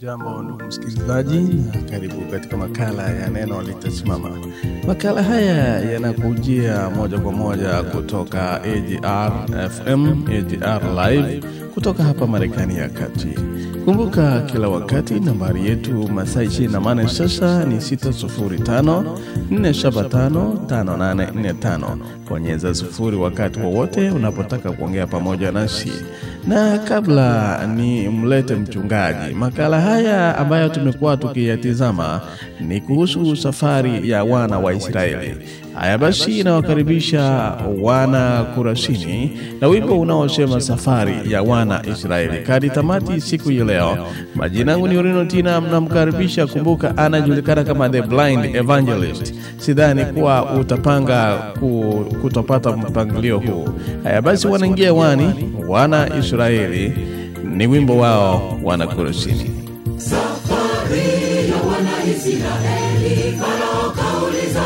Hujambo ndugu msikilizaji, na karibu katika makala ya neno litasimama. Makala haya yanakujia moja kwa moja kutoka AGR FM, AGR Live kutoka hapa Marekani ya Kati. Kumbuka kila wakati nambari yetu masaa 28 sasa ni 605 475 5845. Bonyeza sufuri wakati wowote unapotaka kuongea pamoja nasi. Na kabla ni mlete mchungaji, makala haya ambayo tumekuwa tukiyatizama ni kuhusu safari ya wana wa Israeli. Haya basi, inawakaribisha wana Kurasini na wimbo unaosema safari ya wana Israeli. Kadi tamati siku ya leo. Majina yangu ni Orino Tina, mnamkaribisha. Kumbuka anajulikana kama the blind evangelist. Sidhani kuwa utapanga ku, kutopata mpangilio huu. Haya basi, wanaingia wani wana Israeli, ni wimbo wao wana Kurashini. Safari ya wana Israeli, Farao kauliza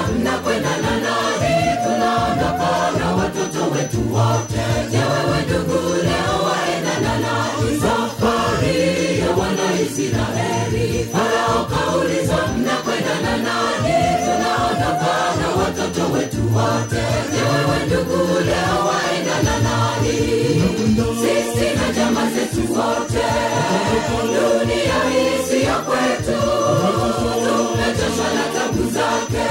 wewe ndugu leo waenda na nani? Sisi na jama zetu wote, dunia kwetu, tumechoshwa na tabu zake,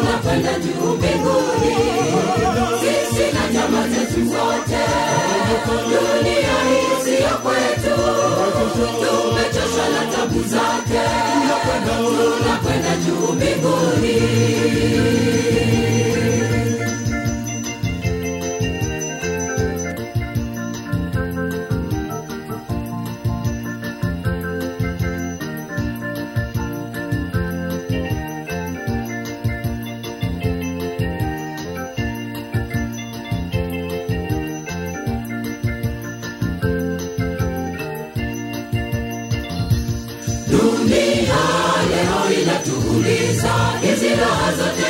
tunakwenda juu mbinguni. Jamaa zetu zote dunia hii siyo kwetu, tumechoshwa na tabu zake, tunakwenda juu mbinguni. Hizi raha zote?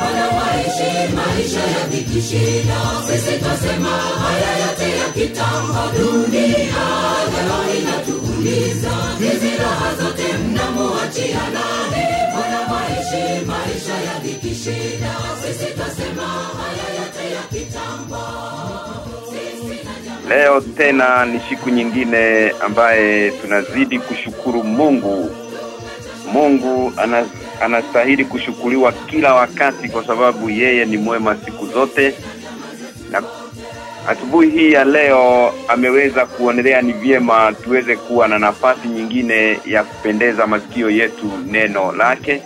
Bwana waishi maisha ya dhiki shida, sisi twasema haya yote ya kitambo. Dunia leo inatuuliza, hizi raha zote? Bwana waishi maisha ya dhiki shida, sisi twasema haya yote ya kitambo. Leo tena ni siku nyingine ambaye tunazidi kushukuru Mungu. Mungu anastahili kushukuriwa kila wakati kwa sababu yeye ni mwema siku zote. Na asubuhi hii ya leo ameweza kuonelea ni vyema tuweze kuwa na nafasi nyingine ya kupendeza masikio yetu neno lake.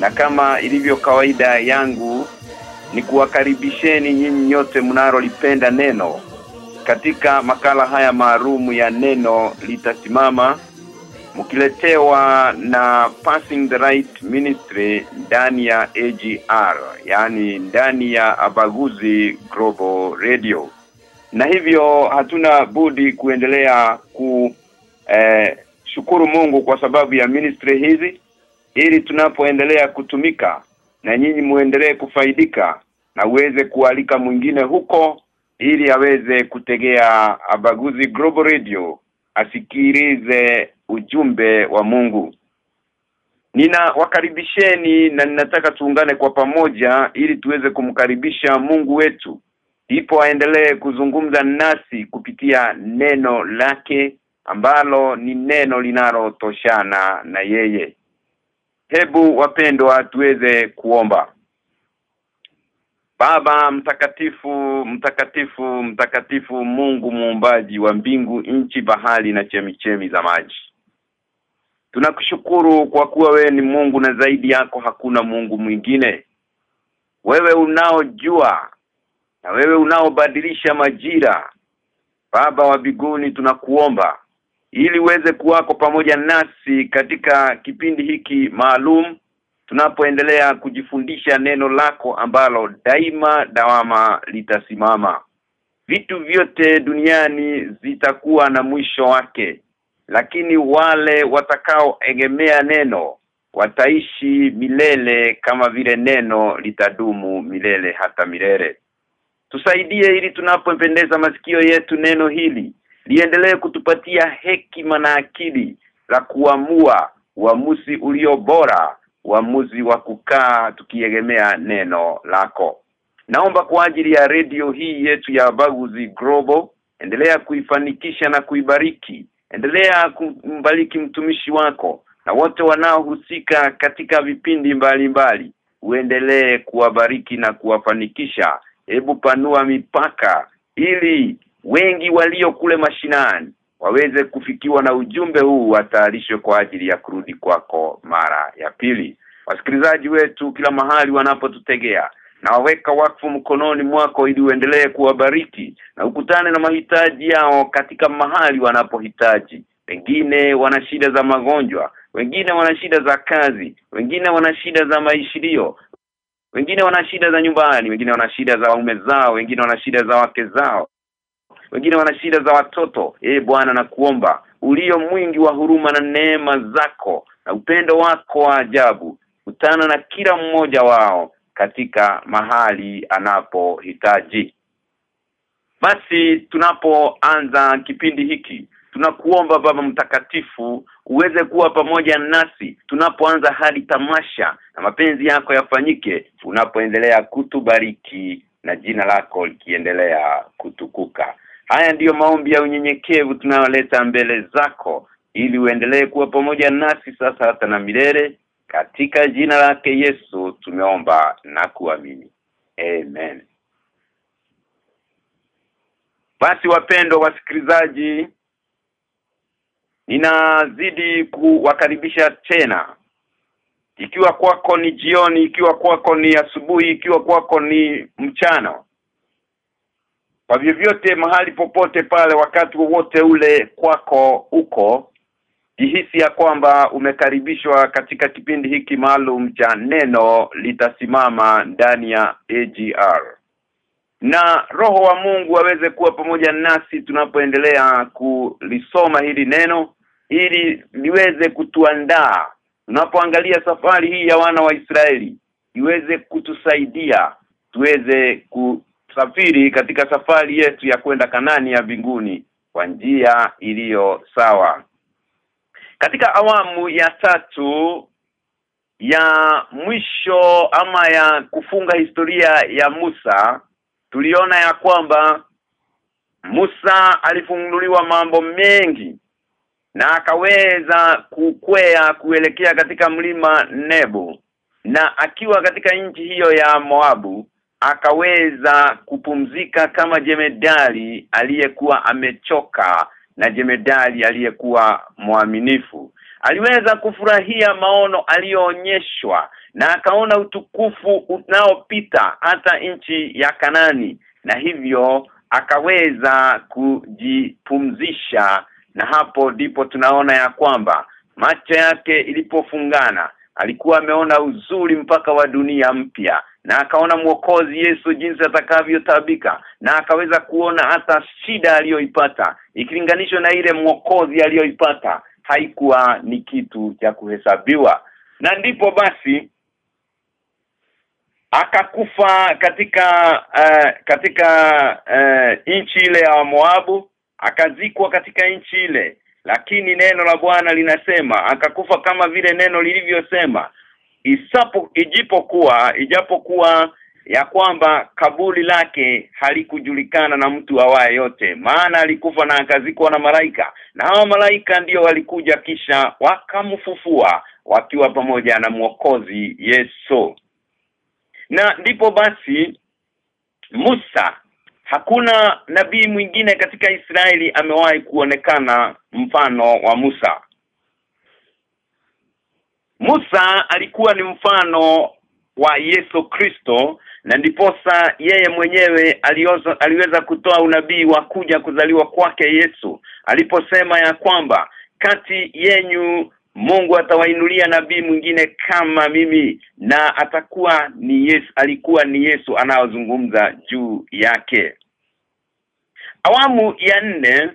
Na kama ilivyo kawaida yangu ni kuwakaribisheni nyinyi nyote mnalolipenda neno katika makala haya maalumu ya neno litasimama mkiletewa na Passing the Right Ministry ndani ya AGR yani ndani ya Abaguzi Global Radio. Na hivyo hatuna budi kuendelea ku eh, shukuru Mungu kwa sababu ya ministry hizi ili tunapoendelea kutumika na nyinyi muendelee kufaidika na uweze kualika mwingine huko ili aweze kutegea Abaguzi Global Radio asikilize ujumbe wa Mungu. Nina wakaribisheni na ninataka tuungane kwa pamoja ili tuweze kumkaribisha Mungu wetu. ipo aendelee kuzungumza nasi kupitia neno lake ambalo ni neno linalotoshana na yeye. Hebu wapendwa tuweze kuomba. Baba mtakatifu mtakatifu mtakatifu Mungu muumbaji wa mbingu nchi bahari na chemichemi za maji Tunakushukuru kwa kuwa wewe ni Mungu na zaidi yako hakuna Mungu mwingine. Wewe unaojua na wewe unaobadilisha majira Baba wa biguni tunakuomba ili uweze kuwako pamoja nasi katika kipindi hiki maalum tunapoendelea kujifundisha neno lako ambalo daima dawama litasimama. Vitu vyote duniani zitakuwa na mwisho wake lakini wale watakaoegemea neno wataishi milele kama vile neno litadumu milele hata milele. Tusaidie ili tunapopendeza masikio yetu neno hili liendelee kutupatia hekima na akili la kuamua uamuzi ulio bora uamuzi wa kukaa tukiegemea neno lako. Naomba kwa ajili ya redio hii yetu ya Baguzi Global endelea kuifanikisha na kuibariki endelea kumbariki mtumishi wako na wote wanaohusika katika vipindi mbalimbali mbali. uendelee kuwabariki na kuwafanikisha hebu panua mipaka ili wengi walio kule mashinani waweze kufikiwa na ujumbe huu watayarishwe kwa ajili ya kurudi kwako mara ya pili wasikilizaji wetu kila mahali wanapotutegea na waweka wakfu mkononi mwako ili uendelee kuwabariki na ukutane na mahitaji yao katika mahali wanapohitaji. Wengine wana shida za magonjwa wengine wana shida za kazi wengine wana shida za maishirio wengine wana shida za nyumbani wengine wana shida za waume zao wengine wana shida za wake zao wengine wana shida za watoto. Ee bwana na kuomba ulio mwingi wa huruma na neema zako na upendo wako wa ajabu kutana na kila mmoja wao katika mahali anapohitaji. Basi tunapoanza kipindi hiki tunakuomba baba mtakatifu uweze kuwa pamoja nasi tunapoanza hadi tamasha na mapenzi yako yafanyike unapoendelea kutubariki na jina lako likiendelea kutukuka. Haya ndiyo maombi ya unyenyekevu tunayoleta mbele zako ili uendelee kuwa pamoja nasi sasa hata na milele katika jina lake Yesu tumeomba na kuamini. Amen. Basi wapendwa wasikilizaji ninazidi kuwakaribisha tena. Ikiwa kwako ni jioni ikiwa kwako ni asubuhi ikiwa kwako ni mchana kwa vyovyote mahali popote pale wakati wowote ule kwako uko jihisi ya kwamba umekaribishwa katika kipindi hiki maalum cha neno litasimama ndani ya AGR na roho wa Mungu aweze kuwa pamoja nasi tunapoendelea kulisoma hili neno ili liweze kutuandaa. Tunapoangalia safari hii ya wana wa Israeli iweze kutusaidia tuweze kusafiri katika safari yetu ya kwenda Kanani ya mbinguni kwa njia iliyo sawa katika awamu ya tatu ya mwisho ama ya kufunga historia ya Musa tuliona ya kwamba Musa alifunguliwa mambo mengi na akaweza kukwea kuelekea katika mlima Nebo. Na akiwa katika nchi hiyo ya Moabu akaweza kupumzika kama jemedali aliyekuwa amechoka na jemedali aliyekuwa mwaminifu. Aliweza kufurahia maono aliyoonyeshwa na akaona utukufu unaopita hata nchi ya Kanani na hivyo akaweza kujipumzisha na hapo ndipo tunaona ya kwamba macho yake ilipofungana alikuwa ameona uzuri mpaka wa dunia mpya na akaona mwokozi Yesu jinsi atakavyotabika na akaweza kuona hata shida aliyoipata. Ikilinganishwa na ile mwokozi aliyoipata haikuwa ni kitu cha kuhesabiwa. Na ndipo basi akakufa katika uh, katika uh, nchi ile ya Moabu akazikwa katika nchi ile. Lakini neno la Bwana linasema akakufa kama vile neno lilivyosema isapo ijipokuwa ijapokuwa ya kwamba kaburi lake halikujulikana na mtu awaye yote maana alikufa na akazikwa na malaika na hao malaika ndiyo walikuja kisha wakamfufua wakiwa pamoja na mwokozi Yesu. Na ndipo basi Musa hakuna nabii mwingine katika Israeli amewahi kuonekana mfano wa Musa Musa alikuwa ni mfano wa Yesu Kristo na ndiposa yeye mwenyewe alioza, aliweza kutoa unabii wa kuja kuzaliwa kwake Yesu. Aliposema ya kwamba kati yenyu Mungu atawainulia nabii mwingine kama mimi na atakuwa ni Yesu alikuwa ni Yesu anaozungumza juu yake. Awamu ya nne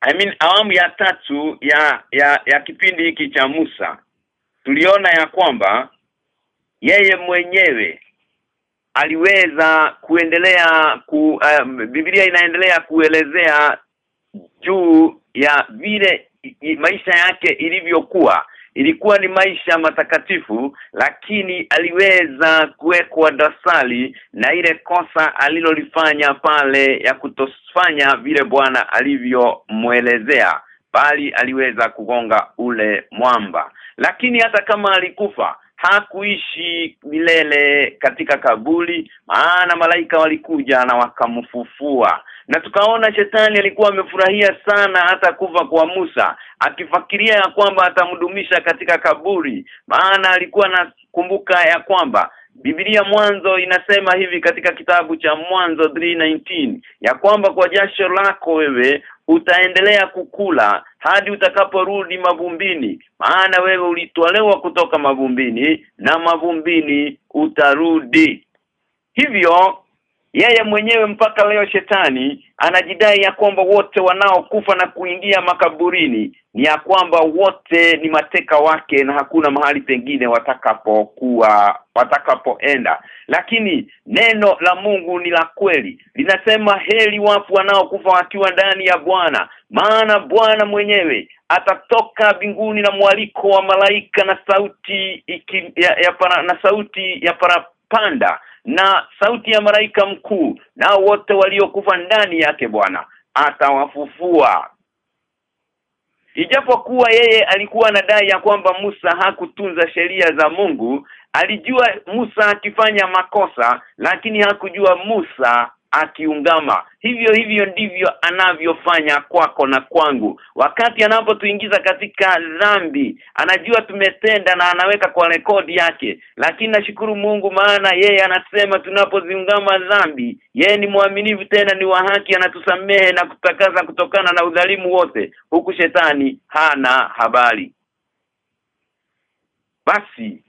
I mean awamu ya tatu ya ya, ya kipindi hiki cha Musa tuliona ya kwamba yeye mwenyewe aliweza kuendelea ku um, Biblia inaendelea kuelezea juu ya vile maisha yake ilivyokuwa. Ilikuwa ni maisha matakatifu lakini aliweza kuwekwa dasali na ile kosa alilolifanya pale ya kutofanya vile Bwana alivyomwelezea bali aliweza kugonga ule mwamba. Lakini hata kama alikufa hakuishi milele katika kaburi maana malaika walikuja na wakamfufua. Na tukaona shetani alikuwa amefurahia sana hata kuva kwa Musa akifikiria kwamba atamdumisha katika kaburi. Maana alikuwa na kumbuka ya kwamba Biblia mwanzo inasema hivi katika kitabu cha mwanzo 3:19 ya kwamba kwa jasho lako wewe utaendelea kukula hadi utakaporudi mavumbini maana wewe ulitolewa kutoka mavumbini na mavumbini utarudi. Hivyo yeye mwenyewe mpaka leo shetani anajidai ya kwamba wote wanaokufa na kuingia makaburini ni ya kwamba wote ni mateka wake na hakuna mahali pengine watakapokuwa watakapoenda. Lakini neno la Mungu ni la kweli. Linasema heli wafu wanaokufa wakiwa ndani ya Bwana maana Bwana mwenyewe atatoka binguni na mwaliko wa malaika na sauti iki, ya, ya para, na sauti ya parapanda na sauti ya malaika mkuu nao wote waliokufa ndani yake Bwana atawafufua Ijapokuwa yeye alikuwa anadai ya kwamba Musa hakutunza sheria za Mungu, alijua Musa akifanya makosa lakini hakujua Musa akiungama. Hivyo hivyo ndivyo anavyofanya kwako na kwangu. Wakati anapotuingiza katika dhambi anajua tumetenda na anaweka kwa rekodi yake. Lakini nashukuru Mungu maana yeye anasema tunapoziungama dhambi yeye ni mwaminifu tena ni wa haki anatusamehe na kutakaza kutokana na udhalimu wote. Huku shetani hana habari. Basi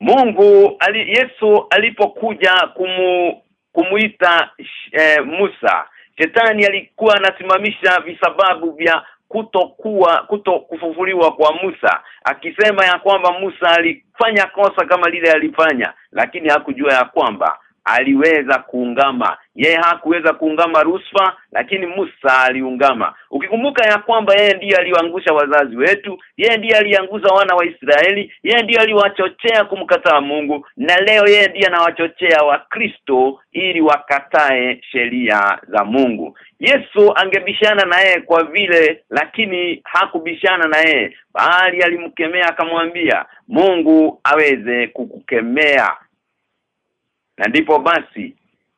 Mungu ali, Yesu alipokuja kumu kumuita eh, Musa. Shetani alikuwa anasimamisha visababu vya kutokuwa kuto kufufuliwa kwa Musa akisema ya kwamba Musa alifanya kosa kama lile alifanya lakini hakujua ya kwamba aliweza kuungama. Yeye hakuweza kuungama rusfa lakini Musa aliungama. Ukikumbuka ya kwamba yeye ndiye aliwaangusha wazazi wetu yeye ndiye aliangusha wana wa Israeli yeye ndiye aliwachochea kumkataa Mungu na leo yeye ndiye anawachochea wakristo ili wakatae sheria za Mungu. Yesu angebishana na yeye kwa vile lakini hakubishana na yeye bali alimkemea akamwambia Mungu aweze kukukemea na ndipo basi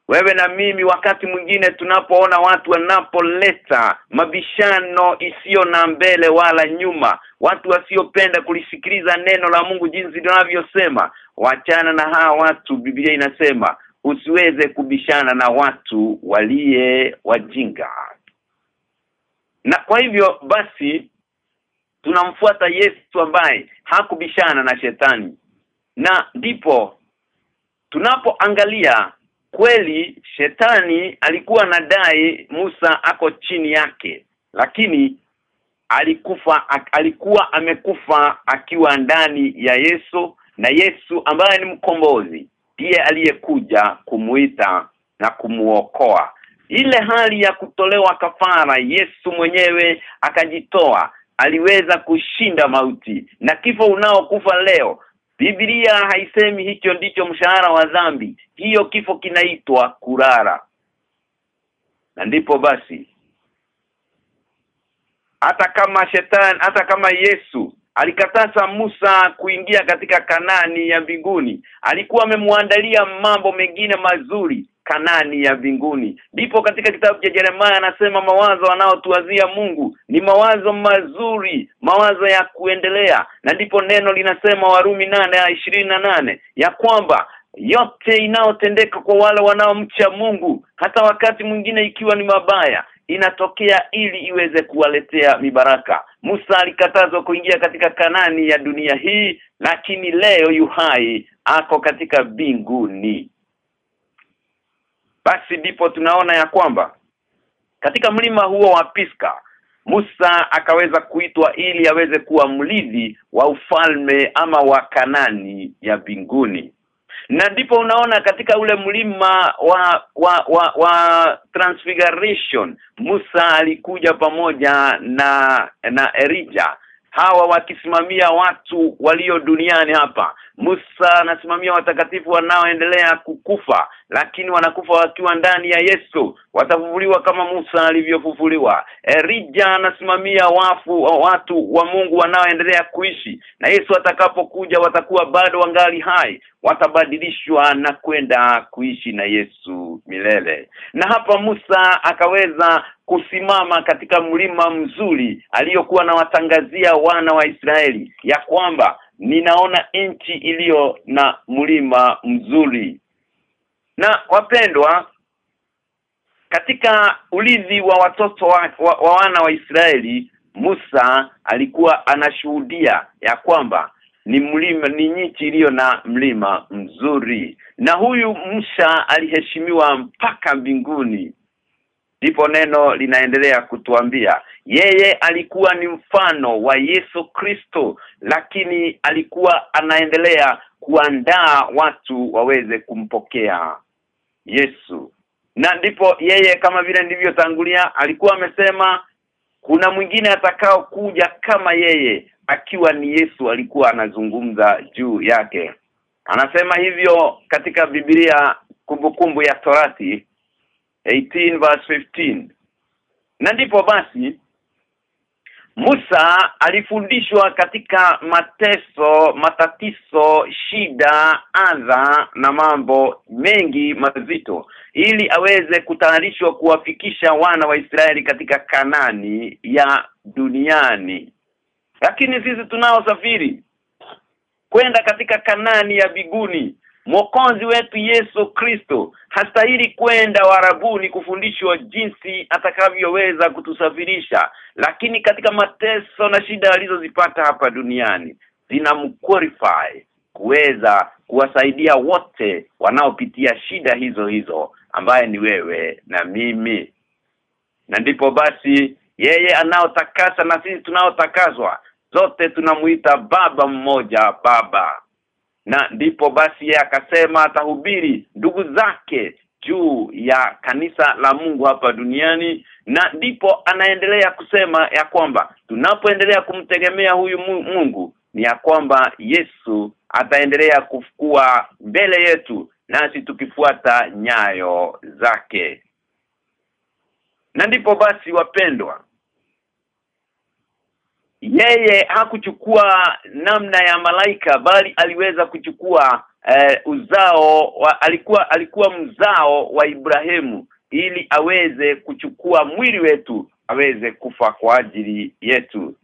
wewe na mimi wakati mwingine tunapoona watu wanapoleta mabishano isiyo na mbele wala nyuma watu wasiopenda kulisikiliza neno la Mungu jinsi linavyosema wachana na hawa watu Biblia inasema usiweze kubishana na watu walie wajinga. Na kwa hivyo basi tunamfuata Yesu ambaye hakubishana na shetani. Na ndipo tunapoangalia kweli shetani alikuwa nadai Musa ako chini yake lakini alikufa alikuwa amekufa akiwa ndani ya Yesu na Yesu ambaye ni mkombozi ndiye aliyekuja kumuita na kumuokoa. Ile hali ya kutolewa kafara Yesu mwenyewe akajitoa aliweza kushinda mauti. Na kifo unaokufa leo Biblia haisemi hicho ndicho mshahara wa dhambi. Hiyo kifo kinaitwa kurara. Na ndipo basi hata kama shetani hata kama Yesu alikataza Musa kuingia katika Kanani ya mbinguni. Alikuwa amemwandalia mambo mengine mazuri Kanani ya mbinguni. Ndipo katika kitabu cha Yeremia anasema mawazo anaotuazia Mungu ni mawazo mazuri mawazo ya kuendelea. Na ndipo neno linasema Warumi nane ya ishirini na nane ya kwamba yote inaotendeka kwa wale wanaomcha Mungu hata wakati mwingine ikiwa ni mabaya inatokea ili iweze kuwaletea mibaraka. Musa alikatazwa kuingia katika Kanani ya dunia hii lakini leo yuhai ako katika binguni. Basi ndipo tunaona ya kwamba katika mlima huo wa Piska Musa akaweza kuitwa ili aweze kuwa mlidhi wa ufalme ama wa Kanani ya binguni. Na ndipo unaona katika ule mlima wa wa wa, wa transfiguration Musa alikuja pamoja na na Elijah hawa wakisimamia watu walio duniani hapa Musa anasimamia watakatifu wanaoendelea kukufa lakini wanakufa wakiwa ndani ya Yesu. Watafufuliwa kama Musa alivyofufuliwa. Elijah anasimamia wafu watu wa Mungu wanaoendelea kuishi. Na Yesu atakapokuja watakuwa bado wangali hai. Watabadilishwa na kwenda kuishi na Yesu milele. Na hapa Musa akaweza kusimama katika mlima mzuri aliyokuwa na watangazia wana wa Israeli ya kwamba ninaona nchi iliyo na mlima mzuri. Na wapendwa katika ulinzi wa watoto wa, wa, wa wana wa Israeli Musa alikuwa anashuhudia ya kwamba ni mlima ni nchi iliyo na mlima mzuri. Na huyu Musa aliheshimiwa mpaka mbinguni ndipo neno linaendelea kutuambia yeye alikuwa ni mfano wa Yesu Kristo lakini alikuwa anaendelea kuandaa watu waweze kumpokea Yesu. Na ndipo yeye kama vile nilivyotangulia alikuwa amesema kuna mwingine atakao kuja kama yeye akiwa ni Yesu alikuwa anazungumza juu yake. Anasema hivyo katika Biblia kumbukumbu ya Torati 18 verse 15 na ndipo basi Musa alifundishwa katika mateso, matatizo, shida, adha na mambo mengi mazito ili aweze kutayarishwa kuwafikisha wana wa Israeli katika Kanani ya duniani. Lakini sisi tunaosafiri kwenda katika Kanani ya biguni Mwokozi wetu Yesu Kristo hastahili kwenda warabuni kufundishwa jinsi atakavyoweza kutusafirisha lakini katika mateso na shida alizozipata hapa duniani zinamqualify kuweza kuwasaidia wote wanaopitia shida hizo hizo ambaye ni wewe na mimi. Na ndipo basi yeye anaotakasa na sisi tunaotakaswa zote tunamuita baba mmoja baba na ndipo basi yeye akasema atahubiri ndugu zake juu ya kanisa la Mungu hapa duniani na ndipo anaendelea kusema ya kwamba tunapoendelea kumtegemea huyu Mungu ni ya kwamba Yesu ataendelea kufukua mbele yetu nasi tukifuata nyayo zake. Na ndipo basi wapendwa yeye hakuchukua namna ya malaika bali aliweza kuchukua eh, uzao wa, alikuwa alikuwa mzao wa Ibrahimu ili aweze kuchukua mwili wetu aweze kufa kwa ajili yetu.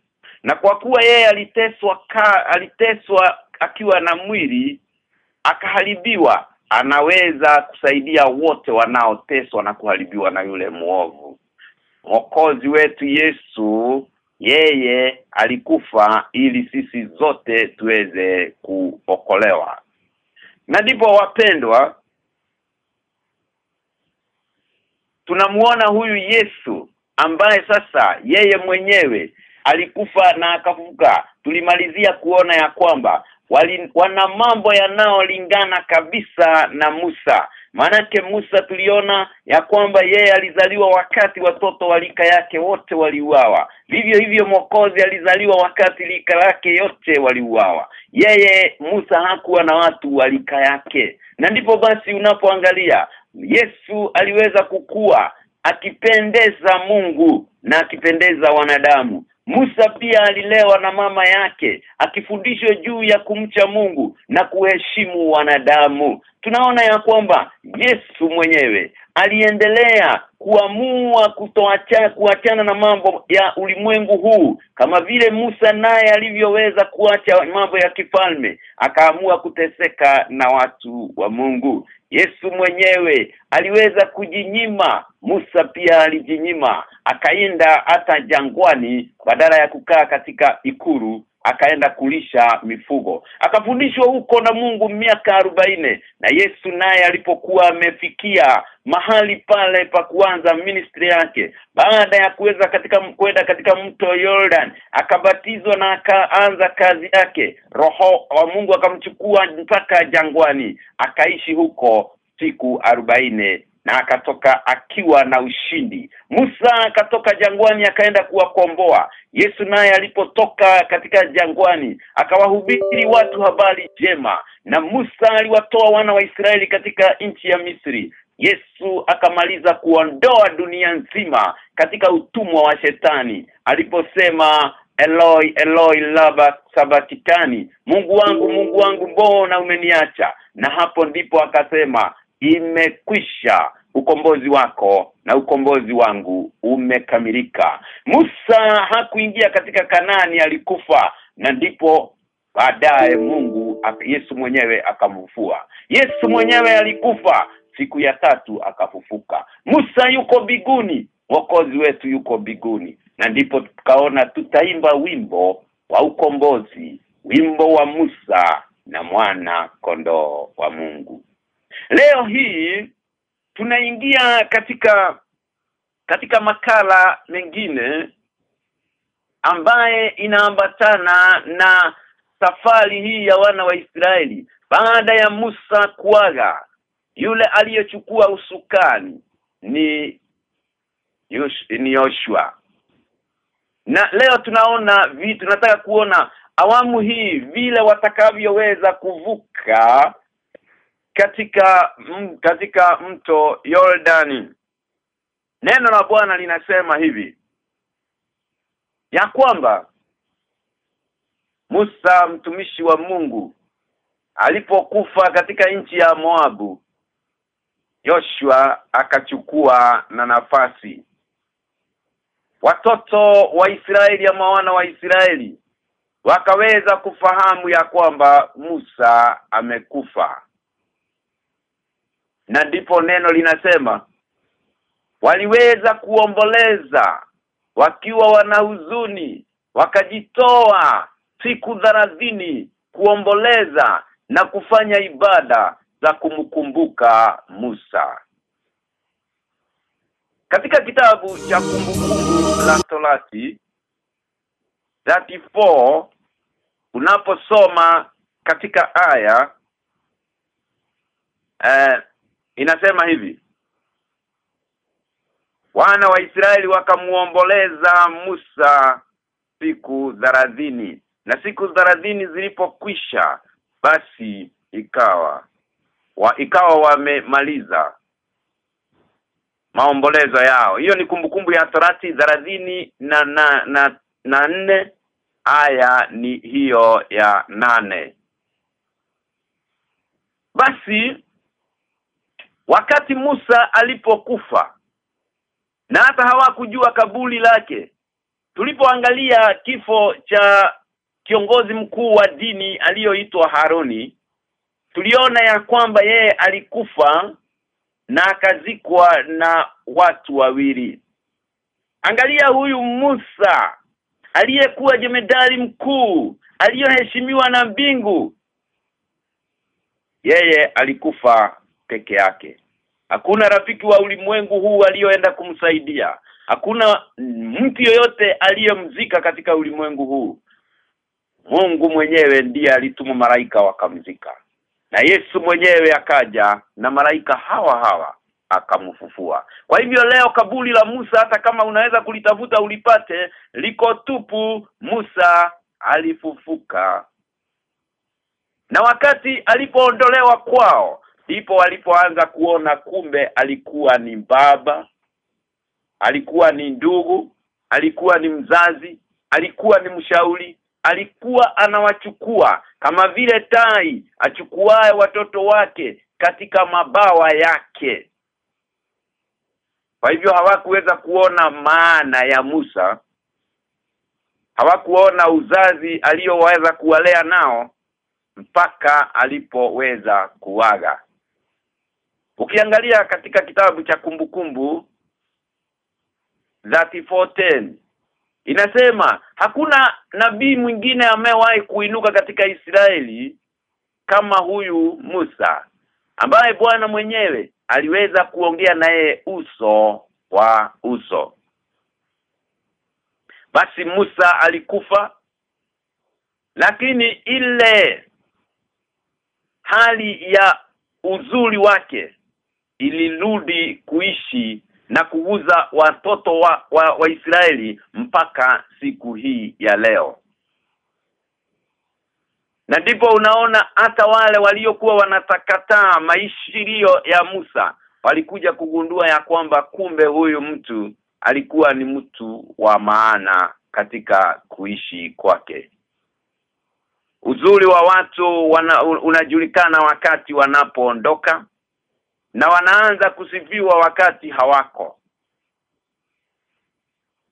Na kwa kuwa yeye aliteswa ka, aliteswa akiwa na mwili akaharibiwa anaweza kusaidia wote wanaoteswa na kuharibiwa na yule muovu Mwokozi wetu Yesu yeye alikufa ili sisi zote tuweze kuokolewa. Na ndipo wapendwa tunamuona huyu Yesu ambaye sasa yeye mwenyewe alikufa na akafufuka. Tulimalizia kuona ya kwamba wali, wana mambo yanayolingana kabisa na Musa Manake Musa tuliona ya kwamba yeye alizaliwa wakati watoto wa lika yake wote waliuawa. Vivyo hivyo Mwokozi alizaliwa wakati lika lake yote waliuawa. Yeye Musa hakuwa na watu wa lika yake. Na ndipo basi unapoangalia Yesu aliweza kukua akipendeza Mungu na akipendeza wanadamu. Musa pia alilewa na mama yake akifundishwa juu ya kumcha Mungu na kuheshimu wanadamu. Tunaona ya kwamba Yesu mwenyewe aliendelea kuamua kutoacha kuachana na mambo ya ulimwengu huu kama vile Musa naye alivyoweza kuacha mambo ya kifalme akaamua kuteseka na watu wa Mungu Yesu mwenyewe aliweza kujinyima. Musa pia alijinyima. Akaenda hata jangwani badala ya kukaa katika ikuru akaenda kulisha mifugo. Akafundishwa huko na Mungu miaka arobaine na Yesu naye alipokuwa amefikia mahali pale pa kuanza ministry yake baada ya kuweza katika kwenda katika mto Jordan akabatizwa na akaanza kazi yake. Roho wa Mungu akamchukua mpaka jangwani akaishi huko siku arobaine na akatoka akiwa na ushindi. Musa akatoka jangwani akaenda kuwakomboa. Yesu naye alipotoka katika jangwani akawahubiri watu habari njema na Musa aliwatoa wana wa Israeli katika nchi ya Misri. Yesu akamaliza kuondoa dunia nzima katika utumwa wa shetani. Aliposema Eloi Eloi laba sabatikani Mungu wangu Mungu wangu mbona umeniacha? Na hapo ndipo akasema imekwisha. Ukombozi wako na ukombozi wangu umekamilika. Musa hakuingia katika Kanani alikufa na ndipo baadaye Mungu Yesu mwenyewe akamfufua. Yesu mwenyewe alikufa siku ya tatu akafufuka. Musa yuko biguni wokozi wetu yuko biguni na ndipo tukaona tutaimba wimbo wa ukombozi wimbo wa Musa na mwana kondoo wa Mungu leo hii tunaingia katika katika makala mengine ambaye inaambatana na safari hii ya wana wa Israeli baada ya Musa kuaga. Yule aliyechukua usukani ni ni Yoshua. Na leo tunaona vi tunataka kuona awamu hii vile watakavyoweza kuvuka katika m, katika mto Yordani. Neno la Bwana linasema hivi ya kwamba Musa mtumishi wa Mungu alipokufa katika nchi ya Moabu yoshua akachukua na nafasi. Watoto wa Israeli ama wana wa Israeli wakaweza kufahamu ya kwamba Musa amekufa na ndipo neno linasema waliweza kuomboleza wakiwa wana huzuni wakajitoa siku dharadhini kuomboleza na kufanya ibada za kumkumbuka Musa. Katika kitabu cha kumbukumbu la Torati 34 unaposoma katika aya eh, inasema hivi. Wana wa Israeli wakamuomboleza Musa siku dharadhini na siku dharadhini zilipokwisha basi ikawa wa, ikawa wamemaliza maombolezo yao. Hiyo ni kumbukumbu ya Torati dharadhini na na na, na nne. Aya ni hiyo ya nane. Basi wakati Musa alipokufa na hata hawakujua kabuli lake tulipoangalia kifo cha kiongozi mkuu wa dini aliyoitwa Haroni tuliona ya kwamba yeye alikufa na akazikwa na watu wawili. Angalia huyu Musa aliyekuwa jemedali mkuu aliyoheshimiwa na mbingu. Yeye alikufa peke yake hakuna rafiki wa ulimwengu huu aliyoenda kumsaidia hakuna mtu yoyote aliyemzika katika ulimwengu huu Mungu mwenyewe ndiye alituma malaika wakamzika na Yesu mwenyewe akaja na malaika hawa hawa akamfufua. Kwa hivyo leo kaburi la Musa hata kama unaweza kulitafuta ulipate liko tupu Musa alifufuka. Na wakati alipoondolewa kwao ndipo walipoanza kuona kumbe alikuwa ni baba alikuwa ni ndugu alikuwa ni mzazi alikuwa ni mshauri alikuwa anawachukua kama vile tai achukuae watoto wake katika mabawa yake. Kwa hivyo hawakuweza kuona maana ya Musa hawakuona uzazi aliyoweza kuwalea nao mpaka alipoweza kuwaga ukiangalia katika kitabu cha kumbukumbu 3410 inasema hakuna nabii mwingine amewahi kuinuka katika Israeli kama huyu Musa ambaye Bwana mwenyewe aliweza kuongea naye uso kwa uso. Basi Musa alikufa lakini ile hali ya uzuri wake ilirudi kuishi na kuuza watoto wa, wa, wa Israeli mpaka siku hii ya leo. Na ndipo unaona hata wale waliokuwa wanatakataa maishirio ya Musa walikuja kugundua ya kwamba kumbe huyu mtu alikuwa ni mtu wa maana katika kuishi kwake. Uzuri wa watu wana, unajulikana wakati wanapoondoka na wanaanza kusifiwa wakati hawako.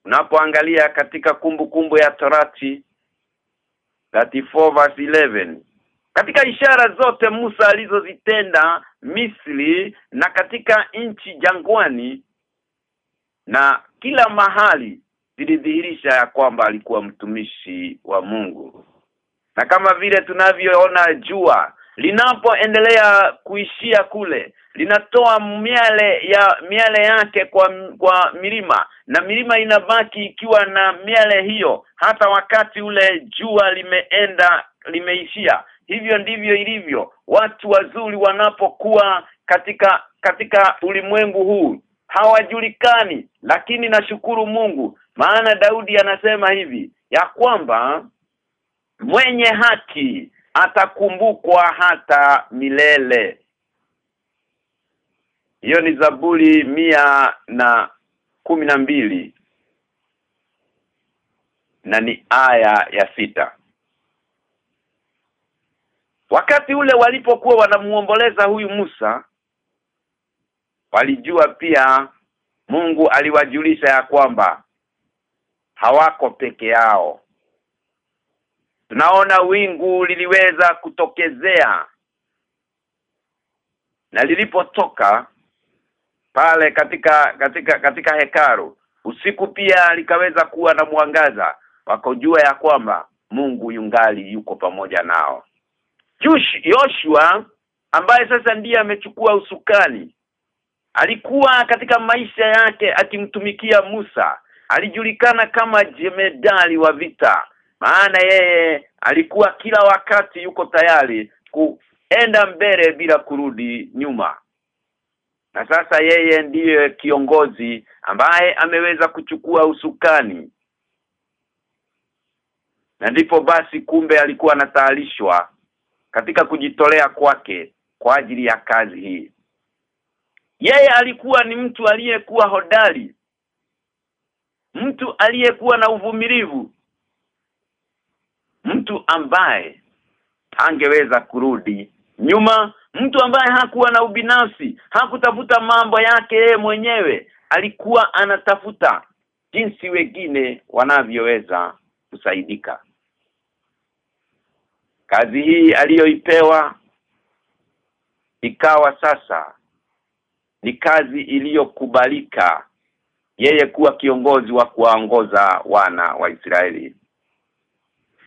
Unapoangalia katika kumbukumbu kumbu ya Torati 34 verse 11 katika ishara zote Musa alizozitenda Misri na katika nchi jangwani na kila mahali zilidhihirisha ya kwamba alikuwa mtumishi wa Mungu. Na kama vile tunavyoona jua linapoendelea kuishia kule linatoa miale ya miale yake kwa kwa milima na milima inabaki ikiwa na miale hiyo hata wakati ule jua limeenda limeishia. Hivyo ndivyo ilivyo watu wazuri wanapokuwa katika katika ulimwengu huu hawajulikani lakini nashukuru Mungu. Maana Daudi anasema hivi ya kwamba mwenye haki atakumbukwa hata milele. Hiyo ni zaburi mia na kumi na mbili. Na ni aya ya sita. Wakati ule walipokuwa wanamuomboleza huyu Musa walijua pia Mungu aliwajulisha ya kwamba hawako peke yao tunaona wingu liliweza kutokezea. Na lilipotoka pale katika katika katika hekaru usiku pia likaweza kuwa na mwangaza wakojua ya kwamba Mungu yungali yuko pamoja nao. Joshua ambaye sasa ndiye amechukua usukani alikuwa katika maisha yake akimtumikia Musa. Alijulikana kama jemedali wa vita maana yeye alikuwa kila wakati yuko tayari kuenda mbele bila kurudi nyuma. Na sasa yeye ndiye kiongozi ambaye ameweza kuchukua usukani. Na ndipo basi kumbe alikuwa anatayarishwa katika kujitolea kwake kwa ajili ya kazi hii. Yeye alikuwa ni mtu aliyekuwa hodari mtu aliyekuwa na uvumilivu mtu ambaye angeweza kurudi nyuma mtu ambaye hakuwa na ubinafsi hakutafuta mambo yake yeye mwenyewe alikuwa anatafuta jinsi wengine wanavyoweza kusaidika. Kazi hii aliyoipewa ikawa sasa ni kazi iliyokubalika yeye kuwa kiongozi wa kuwaongoza wana wa Israeli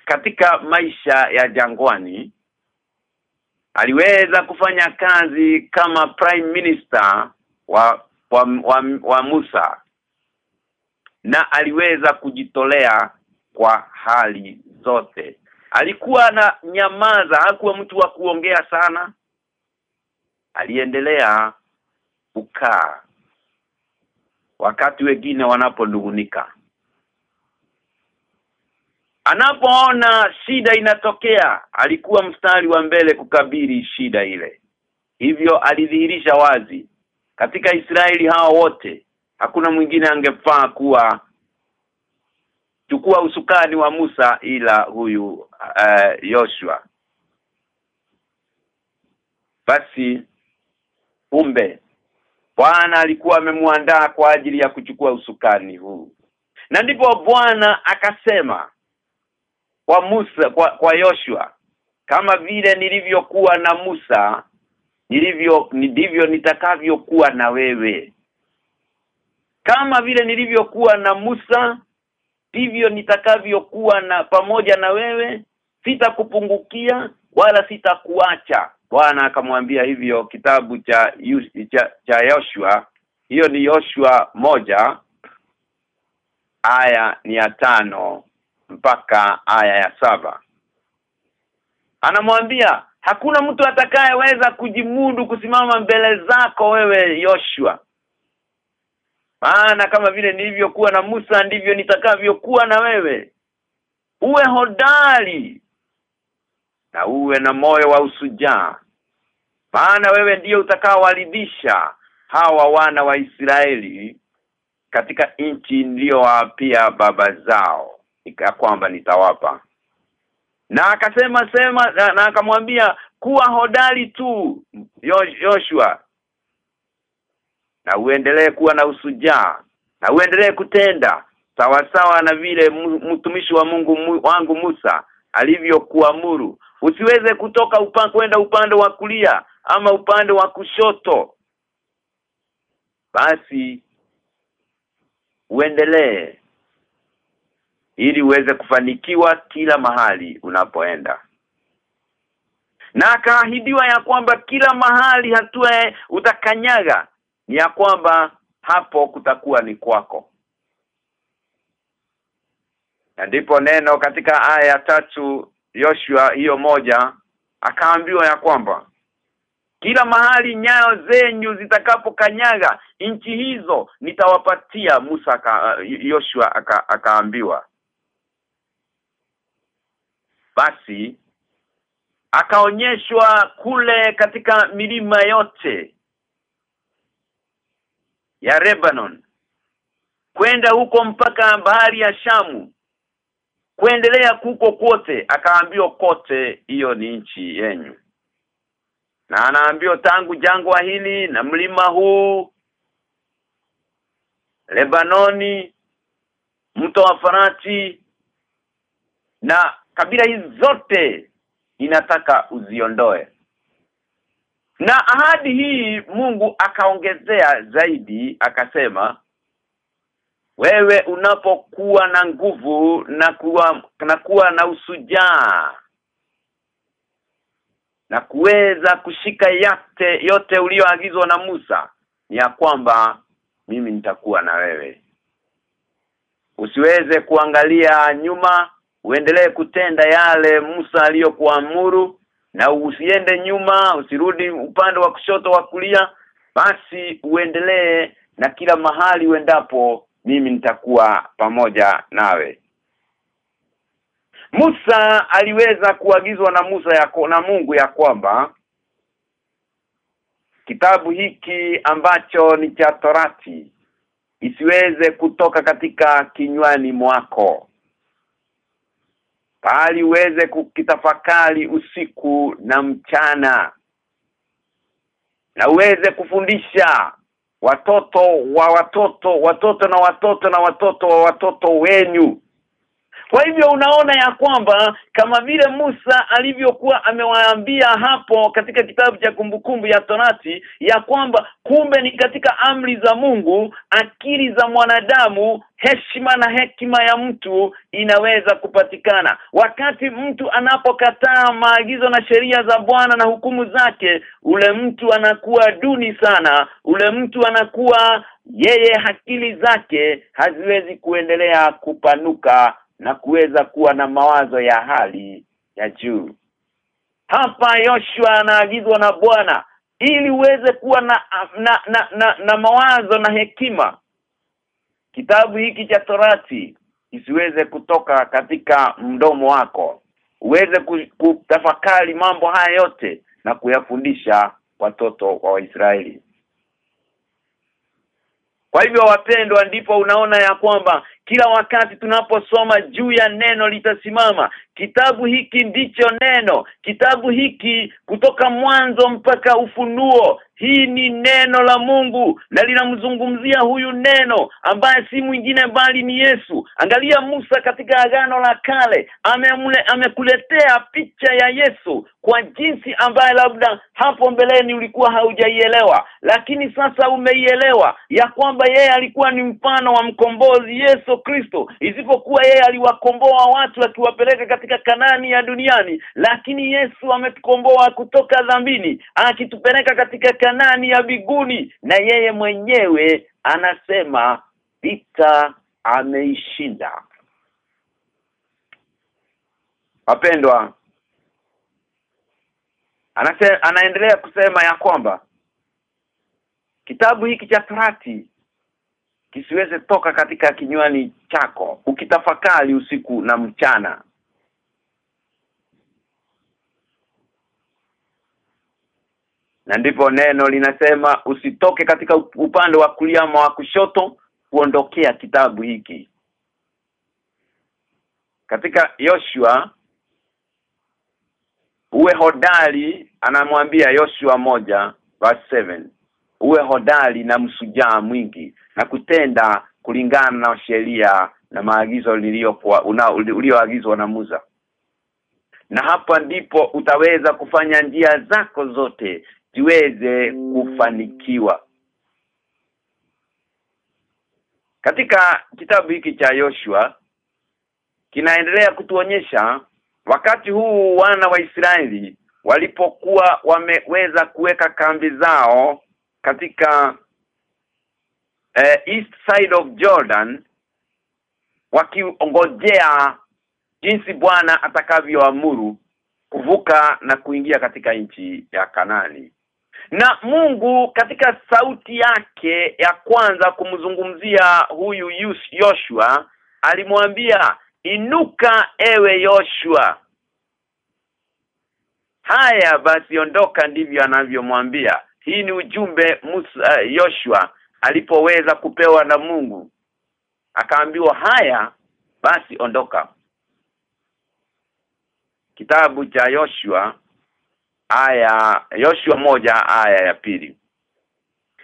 katika maisha ya jangwani aliweza kufanya kazi kama prime minister wa wa, wa, wa Musa na aliweza kujitolea kwa hali zote. Alikuwa na nyamaza hakuwa mtu wa kuongea sana. Aliendelea kukaa wakati wengine wanaponungunika anapoona shida inatokea alikuwa mstari wa mbele kukabili shida ile. Hivyo alidhihirisha wazi katika Israeli hao wote hakuna mwingine angefaa kuwa chukua usukani wa Musa ila huyu uh, basi umbe Bwana alikuwa amemwandaa kwa ajili ya kuchukua usukani huu. Na ndipo Bwana akasema kwa Musa kwa kwa Yoshua. Kama vile nilivyokuwa na Musa nilivyo ndivyo nitakavyokuwa na wewe. Kama vile nilivyokuwa na Musa ndivyo nitakavyokuwa na pamoja na wewe. Sitakupungukia wala sitakuacha. Bwana akamwambia hivyo kitabu cha cha, cha Yoshua. Hiyo ni Yoshua moja aya ni ya tano mpaka aya ya saba. Anamwambia hakuna mtu atakayeweza kujimudu kusimama mbele zako wewe Yoshua. Maana kama vile nilivyokuwa na Musa ndivyo nitakavyokuwa na wewe. Uwe hodari na uwe na moyo wa usujaa. Maana wewe ndiyo utakaowaridhisha hawa wana wa Israeli katika nchi niliyowapia baba zao ika kwamba nitawapa. Na akasema sema na, na akamwambia kuwa hodari tu Yoshua. Na uendelee kuwa na usujaa na uendelee kutenda sawa sawa na vile mtumishi wa Mungu mu, wangu Musa alivyokuamuru. Usiweze kutoka upa, kwenda upande wa kulia ama upande wa kushoto. Basi uendelee ili uweze kufanikiwa kila mahali unapoenda. Na akaahidiwa ya kwamba kila mahali hatua utakanyaga ni ya kwamba hapo kutakuwa ni kwako. Na ndipo neno katika aya ya tatu Yoshua hiyo moja akaambiwa ya kwamba kila mahali nyayo zenyu zitakapokanyaga nchi hizo nitawapatia Musa Yoshua aka, akaambiwa basi akaonyeshwa kule katika milima yote ya Lebanon kwenda huko mpaka bahari ya Shamu kuendelea kuko kote akaambiwa kote hiyo ni nchi yenyu. Na anaambiwa tangu jangwa hili na mlima huu Lebanoni mto wa Farati na kabila hizi zote inataka uziondoe. Na ahadi hii Mungu akaongezea zaidi akasema wewe unapokuwa na nguvu na kuwa na kuwa na usujaa na kuweza kushika yate yote uliyoagizwa na Musa ni ya kwamba mimi nitakuwa na wewe. Usiweze kuangalia nyuma uendelee kutenda yale Musa aliyokuamuru na usiende nyuma usirudi upande wa kushoto wa kulia. Basi uendelee na kila mahali uendapo mimi nitakuwa pamoja nawe. Musa aliweza kuagizwa na Musa ya na Mungu ya kwamba kitabu hiki ambacho ni cha Torati isiweze kutoka katika kinywani mwako bali uweze kukitafakari usiku na mchana. Na uweze kufundisha watoto wa watoto watoto na watoto na watoto wa watoto wenyu kwa hivyo unaona ya kwamba kama vile Musa alivyokuwa amewaambia hapo katika kitabu cha kumbukumbu ya Torati ya kwamba kumbe ni katika amri za Mungu akili za mwanadamu heshima na hekima ya mtu inaweza kupatikana. Wakati mtu anapokataa maagizo na sheria za Bwana na hukumu zake ule mtu anakuwa duni sana. Ule mtu anakuwa yeye akili zake haziwezi kuendelea kupanuka na kuweza kuwa na mawazo ya hali ya juu. Hapa Yoshua anaagizwa na Bwana ili uweze kuwa na na, na na na mawazo na hekima. Kitabu hiki cha Torati isiweze kutoka katika mdomo wako. Uweze kutafakari mambo haya yote na kuyafundisha watoto wa Waisraeli kwa hivyo wapendwa ndipo unaona ya kwamba kila wakati tunaposoma juu ya neno litasimama. Kitabu hiki ndicho neno. Kitabu hiki kutoka mwanzo mpaka ufunuo hii ni neno la Mungu na linamzungumzia huyu neno ambaye si mwingine bali ni Yesu. Angalia Musa katika agano la kale amemle amekuletea picha ya Yesu kwa jinsi ambaye labda hapo mbeleni ulikuwa haujaielewa. Lakini sasa umeielewa ya kwamba yeye alikuwa ni mfano wa mkombozi Yesu Kristo. Isipokuwa yeye aliwakomboa watu akiwapeleka katika kanani ya duniani. Lakini Yesu ametukomboa kutoka dhambini akitupeleka katika kanani ya biguni na yeye mwenyewe anasema vita ameishinda. Wapendwa Anase, anaendelea kusema ya kwamba kitabu hiki cha Torati kisiweze toka katika kinywani chako. Ukitafakari usiku na mchana na ndipo neno linasema usitoke katika upande wa kulia wa kushoto kuondokea kitabu hiki. Katika Yoshua uwe hodari anamwambia Yoshua moja verse 7 uwe hodari na msujaa mwingi na kutenda kulingana na sheria na maagizo niliyokuwa ulioagizwa na Musa. Na hapa ndipo utaweza kufanya njia zako zote ziweze kufanikiwa. Katika kitabu hiki cha Yoshua kinaendelea kutuonyesha wakati huu wana wa Israeli walipokuwa wameweza kuweka kambi zao katika eh, east side of Jordan wakiongojea jinsi Bwana atakavyoamuru kuvuka na kuingia katika nchi ya Kanani na Mungu katika sauti yake ya kwanza kumzungumzia huyu Yoshua alimwambia inuka ewe Yoshua. Haya basi ondoka ndivyo anavyomwambia. Hii ni ujumbe Musa uh, Yoshua alipoweza kupewa na Mungu. Akaambiwa haya basi ondoka. Kitabu cha Yoshua aya Yoshua moja aya ya pili.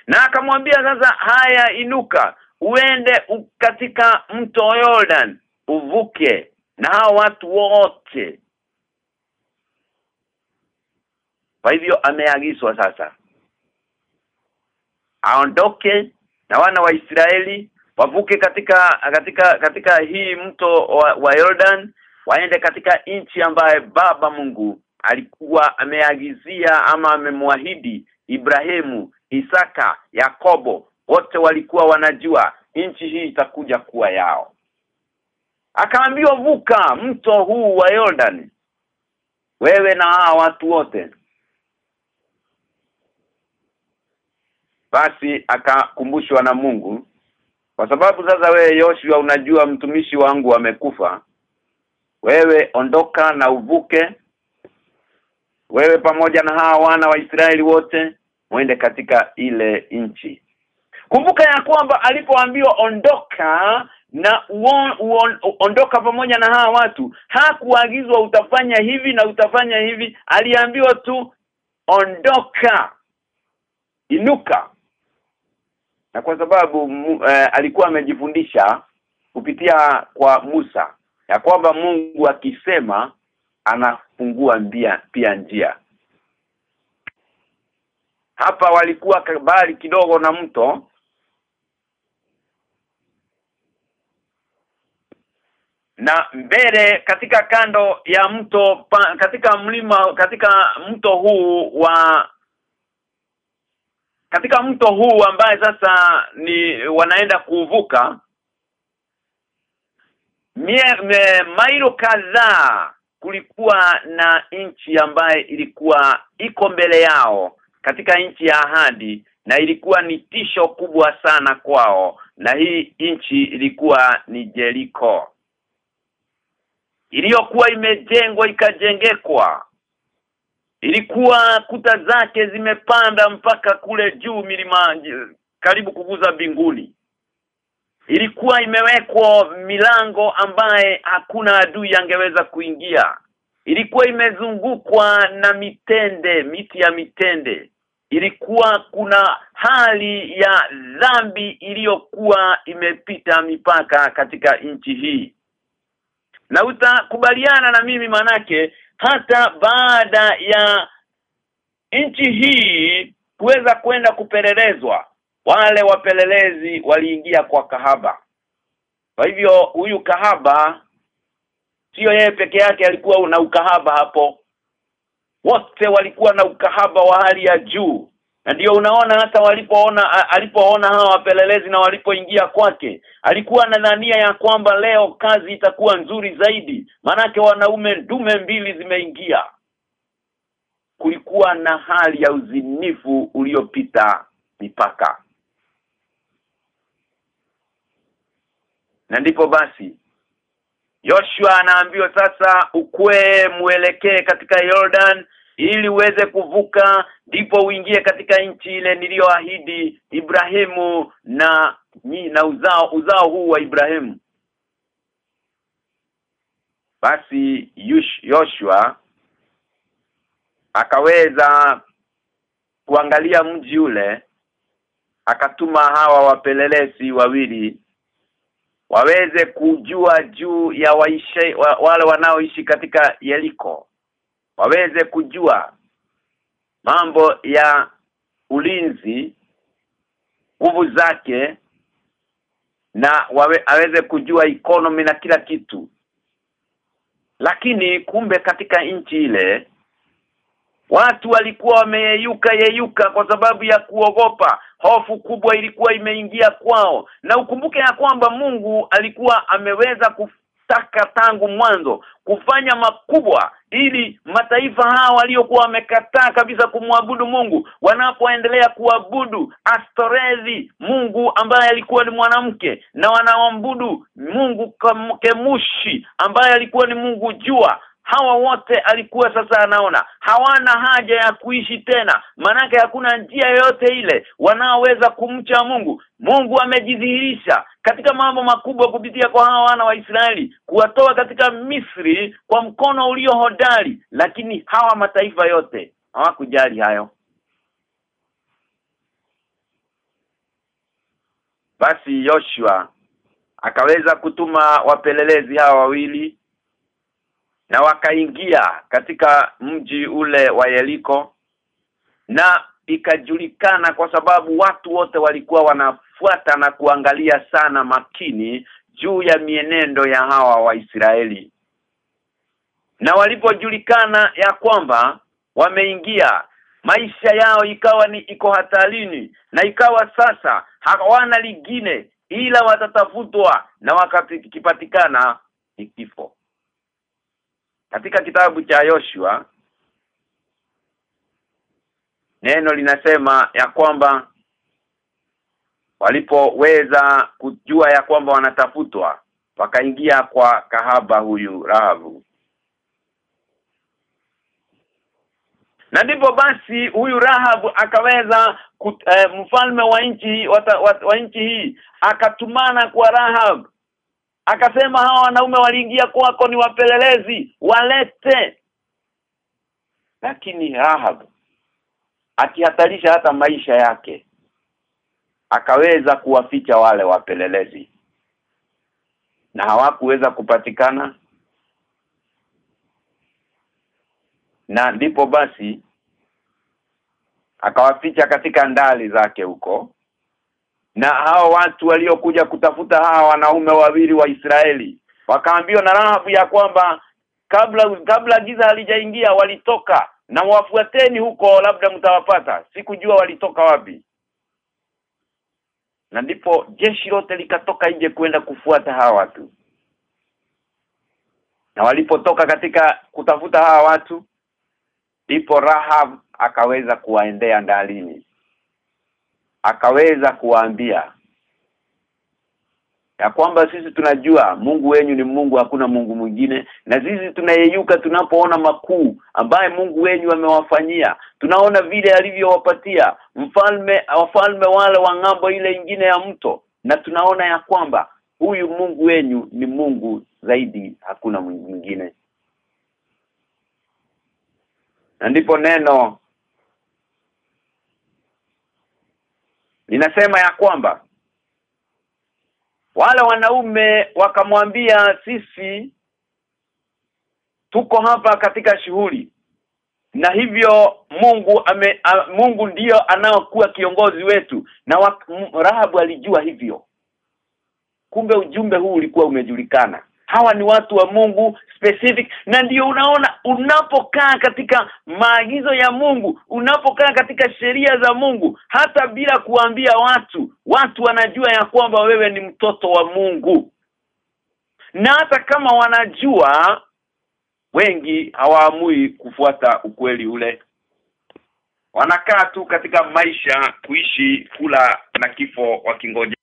Na akamwambia sasa haya inuka uende katika mto Jordan uvuke na hao watu wote. Kwa hivyo ameagizwa sasa aondoke na wana wa Israeli wavuke katika katika katika hii mto wa, wa Jordan waende katika nchi ambaye baba Mungu alikuwa ameagizia ama amemwahidi Ibrahimu, Isaka, Yakobo wote walikuwa wanajua nchi hii itakuja kuwa yao. Akaambiwa vuka mto huu wa Jordan wewe na hawa watu wote. Basi akakumbushwa na Mungu kwa sababu sasa wewe Yoshua unajua mtumishi wangu amekufa wewe ondoka na uvuke wewe pamoja na hawa wana wa Israeli wote mwende katika ile nchi. Kumbuka ya kwamba alipoambiwa ondoka na uon, uon, ondoka pamoja na hawa watu hakuagizwa utafanya hivi na utafanya hivi. Aliambiwa tu ondoka inuka. Na kwa sababu eh, alikuwa amejifundisha kupitia kwa Musa ya kwamba Mungu akisema anafungua mbia, pia njia. Hapa walikuwa kabali kidogo na mto. Na mbele katika kando ya mto pa, katika mlima katika mto huu wa katika mto huu ambaye sasa ni wanaenda kuvuka mailo kadhaa kulikuwa na nchi ambaye ilikuwa iko mbele yao katika nchi ya ahadi na ilikuwa ni tisho kubwa sana kwao na hii nchi ilikuwa ni Jeriko. Iliyokuwa imejengwa ikajengekwa. Ilikuwa kuta zake zimepanda mpaka kule juu milima karibu kuguza binguni ilikuwa imewekwa milango ambaye hakuna adui angeweza kuingia. Ilikuwa imezungukwa na mitende miti ya mitende. Ilikuwa kuna hali ya dhambi iliyokuwa imepita mipaka katika nchi hii. Na utakubaliana na mimi manake hata baada ya nchi hii kuweza kwenda kupelelezwa wale wapelelezi waliingia kwa kahaba. Kwa hivyo huyu kahaba sio yeye peke yake alikuwa na ukahaba hapo. Wote walikuwa na ukahaba wa hali ya juu. Na ndio unaona hata walipoona alipoona hawa wapelelezi na walipoingia kwake alikuwa na dhania ya kwamba leo kazi itakuwa nzuri zaidi. Manake wanaume ndume mbili zimeingia. Kulikuwa na hali ya uzinifu uliopita mipaka na ndipo basi Joshua anaambiwa sasa ukwe muelekee katika Jordan ili uweze kuvuka ndipo uingie katika nchi ile niliyoahidi Ibrahimu na na uzao uzao huu wa Ibrahimu. Basi Joshua akaweza kuangalia mji ule akatuma hawa wapelelezi wawili waweze kujua juu ya waishe, wa, wale wanaoishi katika yeliko waweze kujua mambo ya ulinzi nguvu zake na wawe, aweze kujua economy na kila kitu. Lakini kumbe katika nchi ile watu walikuwa wameyeyuka yeyuka kwa sababu ya kuogopa. Hofu kubwa ilikuwa imeingia kwao. Na ukumbuke ya kwamba Mungu alikuwa ameweza kutaka tangu mwanzo kufanya makubwa ili mataifa hawa waliokuwa wamekataa kabisa kumwabudu Mungu wanapoendelea kuabudu Astorezi Mungu ambaye alikuwa ni mwanamke na wanaoabudu Mungu Kemushi ambaye alikuwa ni Mungu jua hawa wote alikuwa sasa anaona hawana haja ya kuishi tena. Manake hakuna njia yoyote ile wanaoweza kumcha Mungu. Mungu amejidhihirisha katika mambo makubwa kupitia kwa hawa wana wa Israeli kuwatoa katika Misri kwa mkono ulio hodari. Lakini hawa mataifa yote hawakujali hayo. Basi Joshua akaweza kutuma wapelelezi hawa wawili na wakaingia katika mji ule wa Yeriko na ikajulikana kwa sababu watu wote walikuwa wanafuata na kuangalia sana makini juu ya mienendo ya hawa Waisraeli. Na walipojulikana ya kwamba wameingia maisha yao ikawa ni iko hatarini na ikawa sasa hawana lingine ila watatafutwa na wakakipatikana ni kifo katika kitabu cha Yoshua neno linasema ya kwamba walipoweza kujua ya kwamba wanatafutwa wakaingia kwa kahaba huyu Rahabu. Na ndipo basi huyu Rahabu akaweza kut, eh, mfalme wa nchi wa, wa nchi hii akatumana kwa Rahab akasema hawa wanaume waliingia kwako ni wapelelezi walete. Lakini Rahab akihatarisha hata maisha yake akaweza kuwaficha wale wapelelezi. Na hawakuweza kupatikana. Na ndipo basi akawaficha katika ndali zake huko na hao watu waliokuja kutafuta hawa wanaume wawili wa Israeli. Wakaambiwa na Rahabu ya kwamba kabla kabla giza halijaingia walitoka na wafuateni huko labda mtawapata. Sikujua walitoka wapi. Na ndipo jeshi lote likatoka nje kwenda kufuata hawa watu. Na walipotoka katika kutafuta hawa watu ndipo Rahab akaweza kuwaendea ndalini akaweza kuwaambia ya kwamba sisi tunajua Mungu wenyu ni Mungu hakuna Mungu mwingine na sisi tunayeyuka tunapoona makuu ambaye Mungu wenyu amewafanyia. Tunaona vile alivyowapatia mfalme wafalme wale wa ng'ambo ile ingine ya mto na tunaona ya kwamba huyu Mungu wenyu ni Mungu zaidi hakuna mwingine. Na ndipo neno linasema ya kwamba wale wanaume wakamwambia sisi tuko hapa katika shughuli. Na hivyo Mungu ame, a, Mungu ndiyo anaokuwa kiongozi wetu. Na Rahabu alijua hivyo. Kumbe ujumbe huu ulikuwa umejulikana hawa ni watu wa Mungu specific na ndiyo unaona unapokaa katika maagizo ya Mungu unapokaa katika sheria za Mungu hata bila kuambia watu watu wanajua ya kwamba wewe ni mtoto wa Mungu. Na hata kama wanajua wengi hawaamui kufuata ukweli ule. Wanakaa tu katika maisha kuishi kula na kifo wakingoja.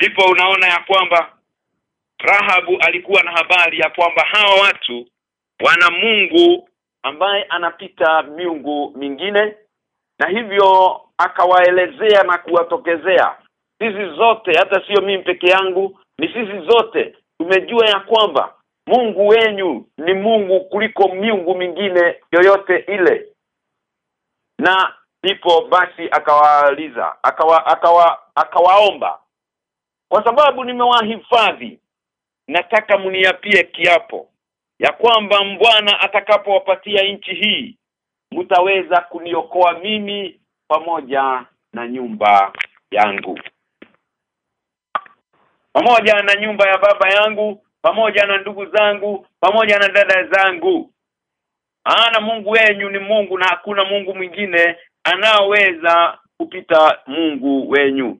Ndipo unaona ya kwamba Rahabu alikuwa na habari ya kwamba hawa watu wana Mungu ambaye anapita miungu mingine na hivyo akawaelezea na kuwatokezea sisi zote hata sio mimi peke yangu ni sisi zote tumejua ya kwamba Mungu wenyu ni Mungu kuliko miungu mingine yoyote ile. Na ndipo basi akawaaliza akawa akawa akawaomba kwa sababu nimewahifadhi nataka mniapie kiapo ya kwamba mbwana atakapowapatia nchi hii mtaweza kuniokoa mimi pamoja na nyumba yangu. Pamoja na nyumba ya baba yangu pamoja na ndugu zangu pamoja na dada zangu. Ana Mungu wenyu ni Mungu na hakuna Mungu mwingine anaoweza kupita Mungu wenyu.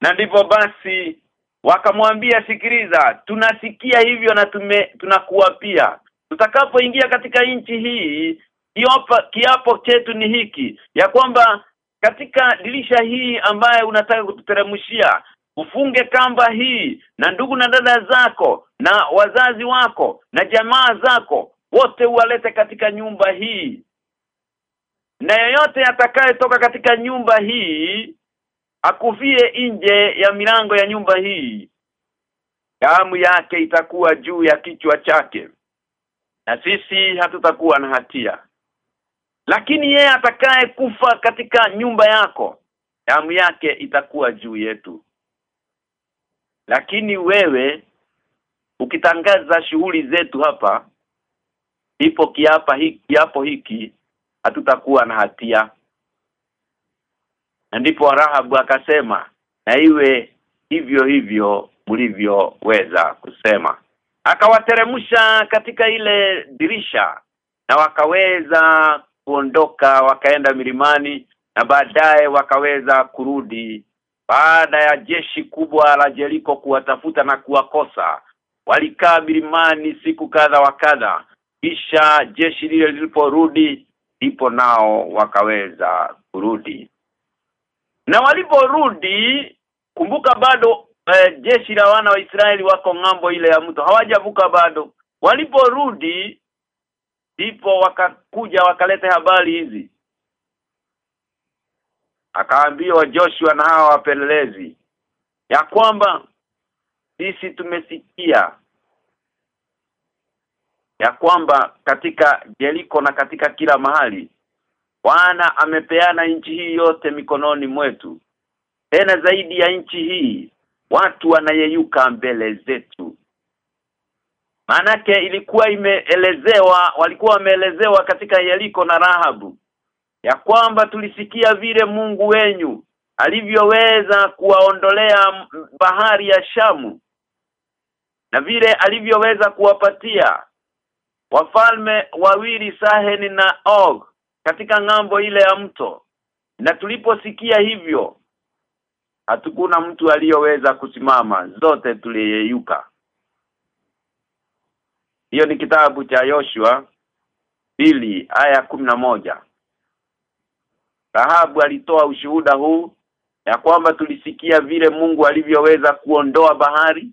Na ndipo basi wakamwambia sikiliza tunasikia hivyo na tume tunakuapia. Tutakapoingia katika nchi hii kiapo kiapo chetu ni hiki ya kwamba katika dirisha hii ambaye unataka kututeremshia ufunge kamba hii na ndugu na dada zako na wazazi wako na jamaa zako wote uwalete katika nyumba hii. Na yeyote atakayetoka katika nyumba hii akufie nje ya milango ya nyumba hii. Damu yake itakuwa juu ya kichwa chake. Na sisi hatutakuwa na hatia. Lakini yeye atakaye kufa katika nyumba yako damu yake itakuwa juu yetu. Lakini wewe ukitangaza shughuli zetu hapa ipo kiapa hiki kiapo hiki hatutakuwa na hatia ndipo Rahabu akasema na iwe hivyo hivyo mlivyoweza kusema. Akawateremsha katika ile dirisha na wakaweza kuondoka wakaenda milimani na baadaye wakaweza kurudi baada ya jeshi kubwa la Jeriko kuwatafuta na kuwakosa. Walikaa milimani siku kadha wa kadha kisha jeshi lile liliporudi ndipo nao wakaweza kurudi na waliporudi kumbuka bado eh, jeshi la wana wa Israeli wako ng'ambo ile ya mto. Hawajavuka bado. Waliporudi ndipo wakakuja wakalete habari hizi. Akaambiwa Joshua na hawa wapelelezi ya kwamba sisi tumesikia ya kwamba katika Jeriko na katika kila mahali Bwana amepeana nchi hii yote mikononi mwetu. Tena zaidi ya nchi hii watu wanayeyuka mbele zetu. Manake ilikuwa imeelezewa walikuwa wameelezewa katika Yeriko na Rahabu ya kwamba tulisikia vile Mungu wenyu alivyoweza kuwaondolea bahari ya Shamu na vile alivyoweza kuwapatia wafalme wawili Saheni na Og katika ng'ambo ile ya mto. Na tuliposikia hivyo hatukuna mtu aliyoweza kusimama zote tuliyeyuka. Hiyo ni kitabu cha Yoshua pili aya moja. Rahabu alitoa ushuhuda huu ya kwamba tulisikia vile Mungu alivyoweza kuondoa bahari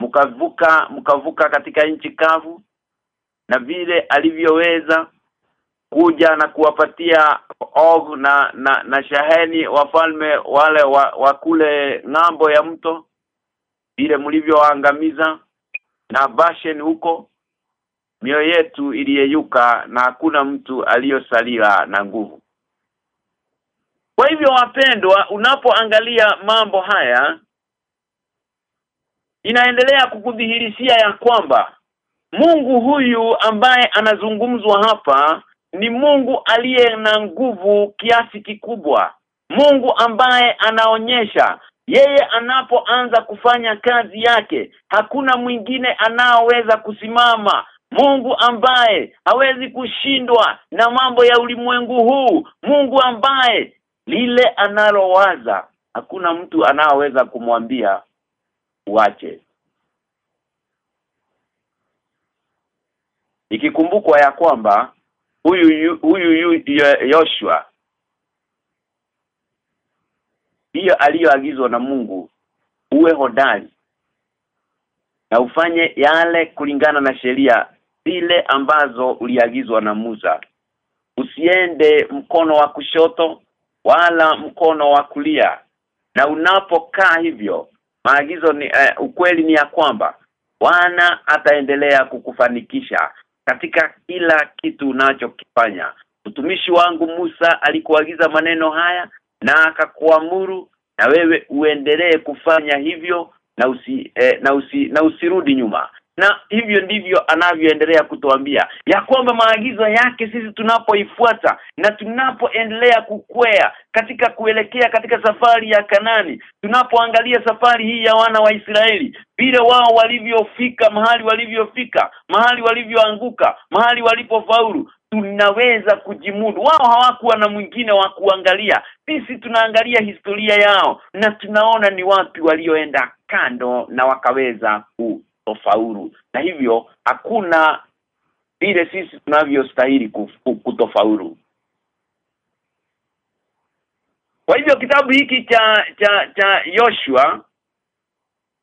mkavuka mkavuka katika nchi kavu na vile alivyoweza kuja na kuwapatia Og na na, na Shaheni wafalme wale wa, wa kule ng'ambo ya mto vile mlivyoangamiza na Bashen huko mioyo yetu iliyeyuka na hakuna mtu aliyosalia na nguvu. Kwa hivyo wapendwa unapoangalia mambo haya inaendelea kukudhihirishia ya kwamba Mungu huyu ambaye anazungumzwa hapa ni Mungu aliye na nguvu kiasi kikubwa. Mungu ambaye anaonyesha. Yeye anapoanza kufanya kazi yake hakuna mwingine anaoweza kusimama. Mungu ambaye hawezi kushindwa na mambo ya ulimwengu huu. Mungu ambaye lile analowaza hakuna mtu anaoweza kumwambia uache. Ikikumbukwa ya kwamba huyu huyu Yoshua. Hiyo aliyoagizwa na Mungu uwe hodari na ufanye yale kulingana na sheria zile ambazo uliagizwa na Musa. Usiende mkono wa kushoto wala mkono wa kulia. Na unapokaa hivyo maagizo ni uh, ukweli ni ya kwamba Bwana ataendelea kukufanikisha katika kila kitu unachokifanya. Mtumishi wangu Musa alikuagiza maneno haya na akakuamuru na wewe uendelee kufanya hivyo na usi eh, na usi na usirudi nyuma na hivyo ndivyo anavyoendelea kutuambia ya kwamba maagizo yake sisi tunapoifuata na tunapoendelea kukwea katika kuelekea katika safari ya Kanani tunapoangalia safari hii ya wana wa Israeli vile wao walivyofika mahali walivyofika mahali walivyoanguka mahali walipofaulu tunaweza kujimudu. Wao hawakuwa na mwingine wa kuangalia. Sisi tunaangalia historia yao na tunaona ni wapi walioenda kando na wakaweza kutofaulu. Na hivyo hakuna vile sisi tunavyostahili kutofaulu. Kwa hivyo kitabu hiki cha cha cha Joshua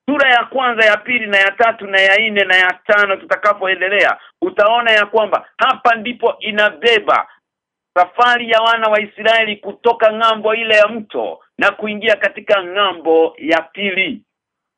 sura ya kwanza ya pili na ya tatu na ya nne na ya tano tutakapoendelea utaona ya kwamba hapa ndipo inabeba safari ya wana wa Israeli kutoka ng'ambo ile ya mto na kuingia katika ng'ambo ya pili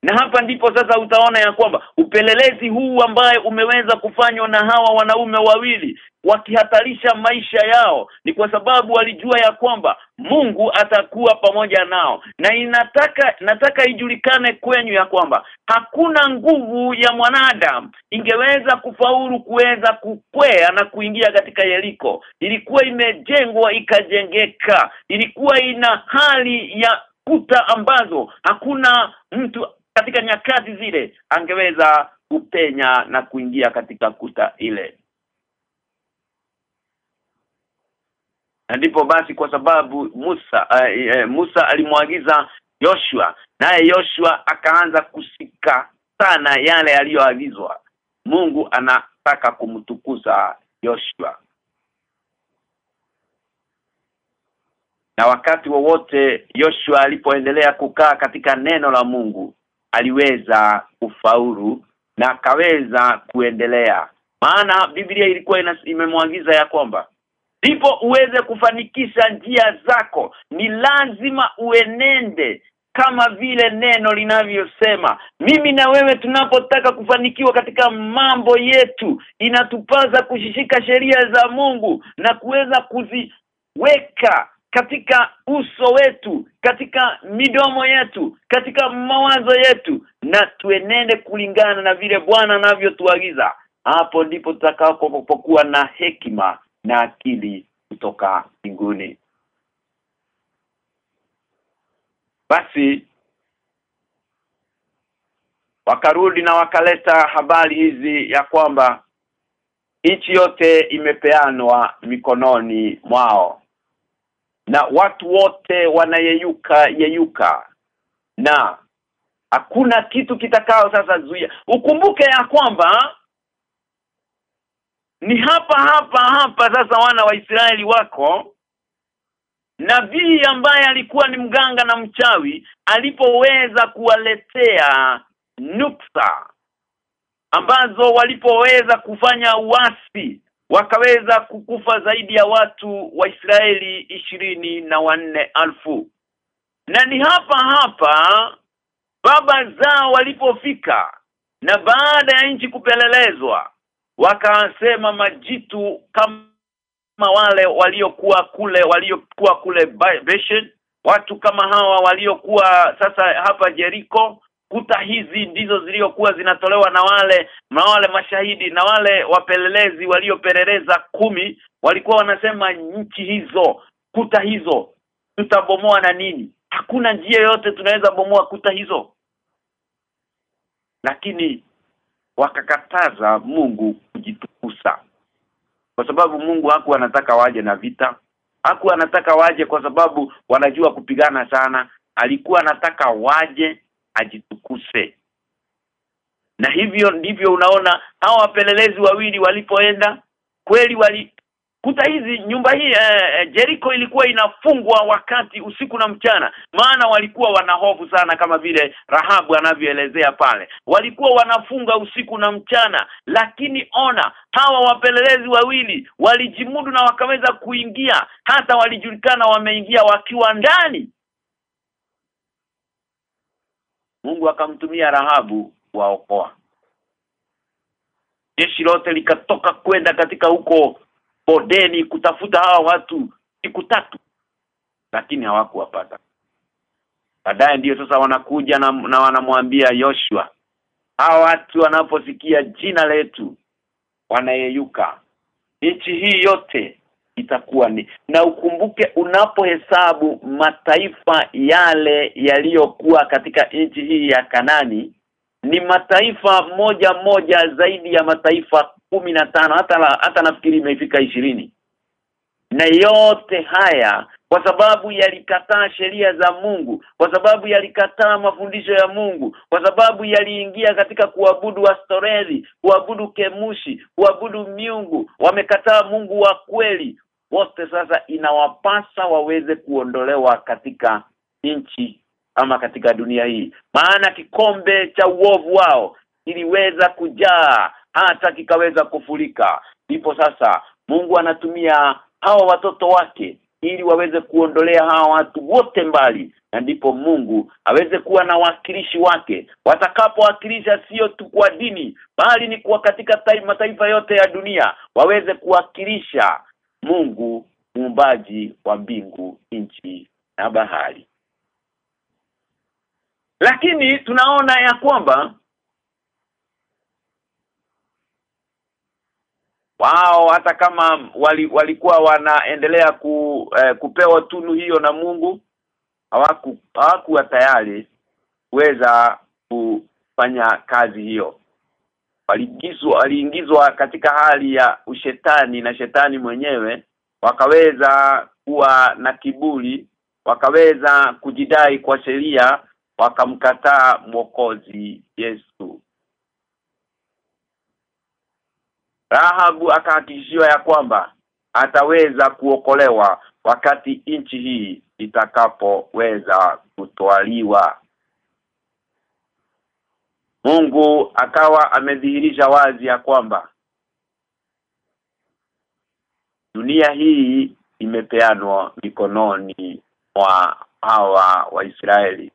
na hapa ndipo sasa utaona ya kwamba upelelezi huu ambaye umeweza kufanywa na hawa wanaume wawili wakihatarisha maisha yao ni kwa sababu walijua ya kwamba Mungu atakuwa pamoja nao. Na inataka nataka ijulikane kwenyu ya kwamba hakuna nguvu ya mwanadamu ingeweza kufaulu kuweza kukwea na kuingia katika Yeriko. Ilikuwa imejengwa ikajengeka. Ilikuwa ina hali ya kuta ambazo hakuna mtu katika nyakati zile angeweza kupenya na kuingia katika kuta ile. Na ndipo basi kwa sababu Musa uh, uh, Musa alimwagiza Joshua naye Joshua akaanza kusika sana yale aliyoagizwa Mungu anataka kumtukuza Joshua na wakati wowote Joshua alipoendelea kukaa katika neno la Mungu aliweza kufaulu na akaweza kuendelea. Maana Biblia ilikuwa imemwagiza ya kwamba ndipo uweze kufanikisha njia zako. Ni lazima uenende kama vile neno linavyosema. Mimi na wewe tunapotaka kufanikiwa katika mambo yetu inatupaza kushishika sheria za Mungu na kuweza kuziweka katika uso wetu katika midomo yetu katika mawazo yetu na tuenende kulingana na vile Bwana anavyotuagiza. Hapo ndipo tutakapokuwa na hekima na akili kutoka mbinguni. Basi wakarudi na wakaleta habari hizi ya kwamba nchi yote imepeanwa mikononi mwao na watu wote wanayeyuka yeyuka. Na hakuna kitu kitakao sasa zuia. Ukumbuke ya kwamba ni hapa hapa hapa sasa wana wa Israeli wako. Nabii ambaye alikuwa ni mganga na mchawi alipoweza kuwaletea nuksa ambazo walipoweza kufanya uasi wakaweza kukufa zaidi ya watu wa Israeli ishirini na wanne alfu na ni hapa hapa baba zao walipofika na baada ya nchi kupelelezwa wakasema majitu kama wale waliokuwa kule waliokuwa kule Bashan watu kama hawa waliokuwa sasa hapa Jeriko kuta hizi ndizo zilizokuwa zinatolewa na wale na wale mashahidi na wale wapelelezi waliopeleleza kumi walikuwa wanasema nchi hizo kuta hizo tutabomoa na nini? Hakuna njia yote tunaweza bomoa kuta hizo. Lakini wakakataza Mungu kujitukusa. Kwa sababu Mungu haku anataka waje na vita. Haku anataka waje kwa sababu wanajua kupigana sana. Alikuwa anataka waje ajitukuse. Na hivyo ndivyo unaona hawa wapelelezi wawili walipoenda kweli wali kuta hizi nyumba hii eh, Jericho ilikuwa inafungwa wakati usiku na mchana. Maana walikuwa wanahofu sana kama vile Rahabu anavyoelezea pale. Walikuwa wanafunga usiku na mchana lakini ona hawa wapelelezi wawili walijimudu na wakaweza kuingia. Hata walijulikana wameingia wakiwa ndani Mungu akamtumia Rahabu waokoa jeshi lote likatoka kwenda katika huko bodeni kutafuta hawa watu siku tatu lakini hawakuwapata. Baadaye ndiyo sasa wanakuja na, na wanamwambia Yoshua hawa watu wanaposikia jina letu wanayeyuka. Nchi hii yote itakuwa ni. Na ukumbuke unapohesabu mataifa yale yaliyokuwa katika nchi hii ya Kanani ni mataifa moja moja zaidi ya mataifa kumi na tano hata la, hata nafikiri imefika ishirini. Na yote haya kwa sababu yalikataa sheria za Mungu kwa sababu yalikataa mafundisho ya Mungu kwa sababu yaliingia katika kuabudu Astoreli kuabudu Kemushi kuabudu miungu wamekataa Mungu wa kweli wote sasa inawapasa waweze kuondolewa katika nchi ama katika dunia hii. Maana kikombe cha uovu wao kiliweza kujaa hata kikaweza kufurika. Ndipo sasa Mungu anatumia hawa watoto wake ili waweze kuondolea hawa watu wote mbali na ndipo Mungu aweze kuwa na wakilishi wake. Watakapowakilisha sio tu kwa dini bali ni kwa katika taifa, mataifa yote ya dunia waweze kuwakilisha Mungu muumbaji wa mbingu nchi na bahari. Lakini tunaona ya kwamba wao hata kama wali, walikuwa wanaendelea ku, eh, kupewa tunu hiyo na Mungu hawaku hawakuwa tayari kuweza kufanya kazi hiyo waliingizwa aliingizwa katika hali ya ushetani na shetani mwenyewe wakaweza kuwa na kiburi wakaweza kujidai kwa sheria wakamkataa mwokozi Yesu. Rahabu akahakikishiwa ya kwamba ataweza kuokolewa wakati nchi hii itakapoweza kutwaliwa Mungu akawa amedhihirisha wazi ya kwamba dunia hii imepeanwa mikononi mwa hawa Waisraeli.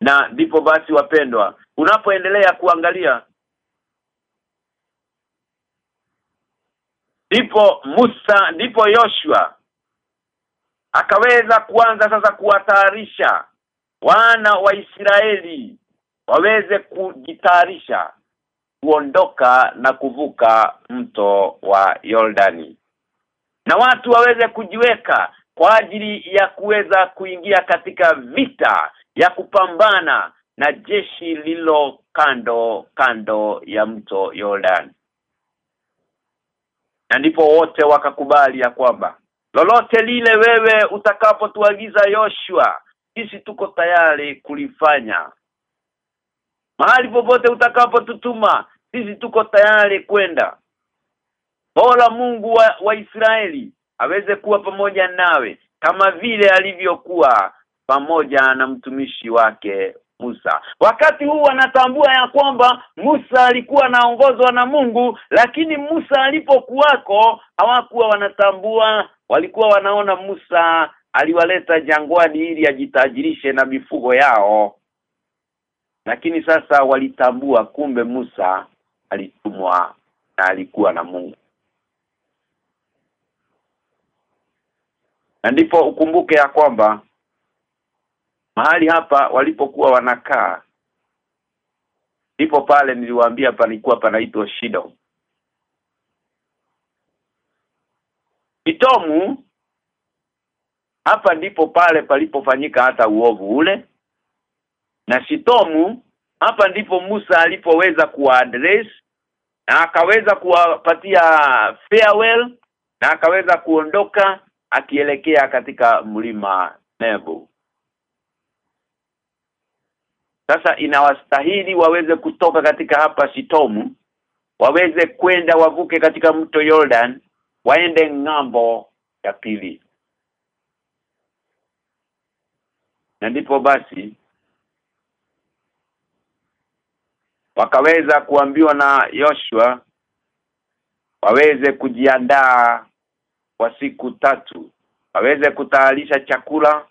Na ndipo basi wapendwa unapoendelea kuangalia ndipo Musa ndipo Yoshua akaweza kuanza sasa kuwatayarisha wana wa Israeli waweze kujitayarisha kuondoka na kuvuka mto wa Yordani. Na watu waweze kujiweka kwa ajili ya kuweza kuingia katika vita ya kupambana na jeshi lilo kando kando ya mto Yordani. Na ndipo wote wakakubali ya kwamba lolote lile wewe utakapotuagiza Yoshua sisi tuko tayari kulifanya mahali popote utakapotutuma sisi tuko tayari kwenda bora Mungu wa, wa Israeli aweze kuwa pamoja nawe kama vile alivyokuwa pamoja na mtumishi wake Musa. Wakati huu anatambua ya kwamba Musa alikuwa anaongozwa na Mungu lakini Musa alipokuwako hawakuwa wanatambua walikuwa wanaona Musa aliwaleta jangwani ili ajitajirishe na mifugo yao. Lakini sasa walitambua kumbe Musa alitumwa na alikuwa na Mungu. Na ndipo ukumbuke ya kwamba mahali hapa walipokuwa wanakaa ndipo pale niliwaambia palikuwa panaitwa Shido Itomu hapa ndipo pale palipofanyika hata uovu ule. Na Shitomu hapa ndipo Musa alipoweza kuaddress na akaweza kuwapatia farewell na akaweza kuondoka akielekea katika mlima Nebo. Sasa inawastahili waweze kutoka katika hapa Shitomu waweze kwenda wavuke katika mto Jordan waende ng'ambo ya pili na ndipo basi wakaweza kuambiwa na Yoshua waweze kujiandaa kwa siku tatu. Waweze kutayarisha chakula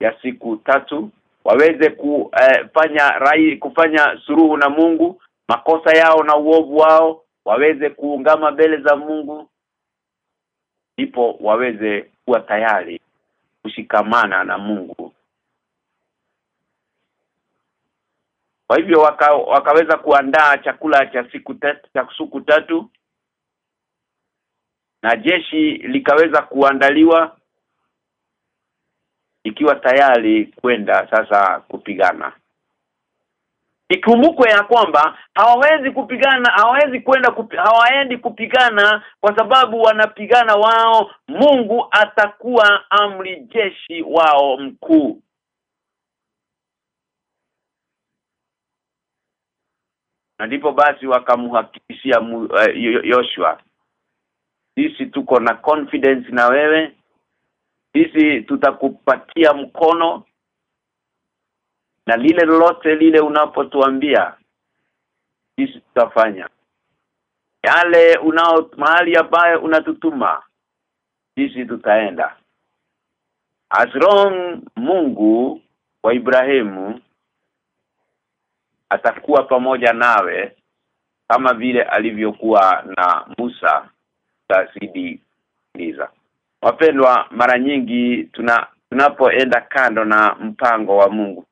ya siku tatu. Waweze kufanya eh, rai kufanya suruhu na Mungu makosa yao na uovu wao waweze kuungama mbele za Mungu. Ndipo waweze kuwa tayari kushikamana na Mungu Kwa hivyo waka, wakaweza kuandaa chakula cha siku tatu cha siku tatu na jeshi likaweza kuandaliwa ikiwa tayari kwenda sasa kupigana. Ikumbukwe ya kwamba hawawezi kupigana hawawezi kwenda kupi, hawaendi kupigana kwa sababu wanapigana wao Mungu atakuwa amri jeshi wao mkuu. Na ndipo basi wakamhakikishia uh, Joshua sisi tuko na confidence na wewe sisi tutakupatia mkono na lile lolote lile unapotuambia sisi tutafanya. Yale unao mahali ambaye unatutuma sisi tutaenda. As Mungu wa Ibrahimu atakuwa pamoja nawe kama vile alivyokuwa na Musa tasidi liza wapendwa mara nyingi tuna tunapoenda kando na mpango wa Mungu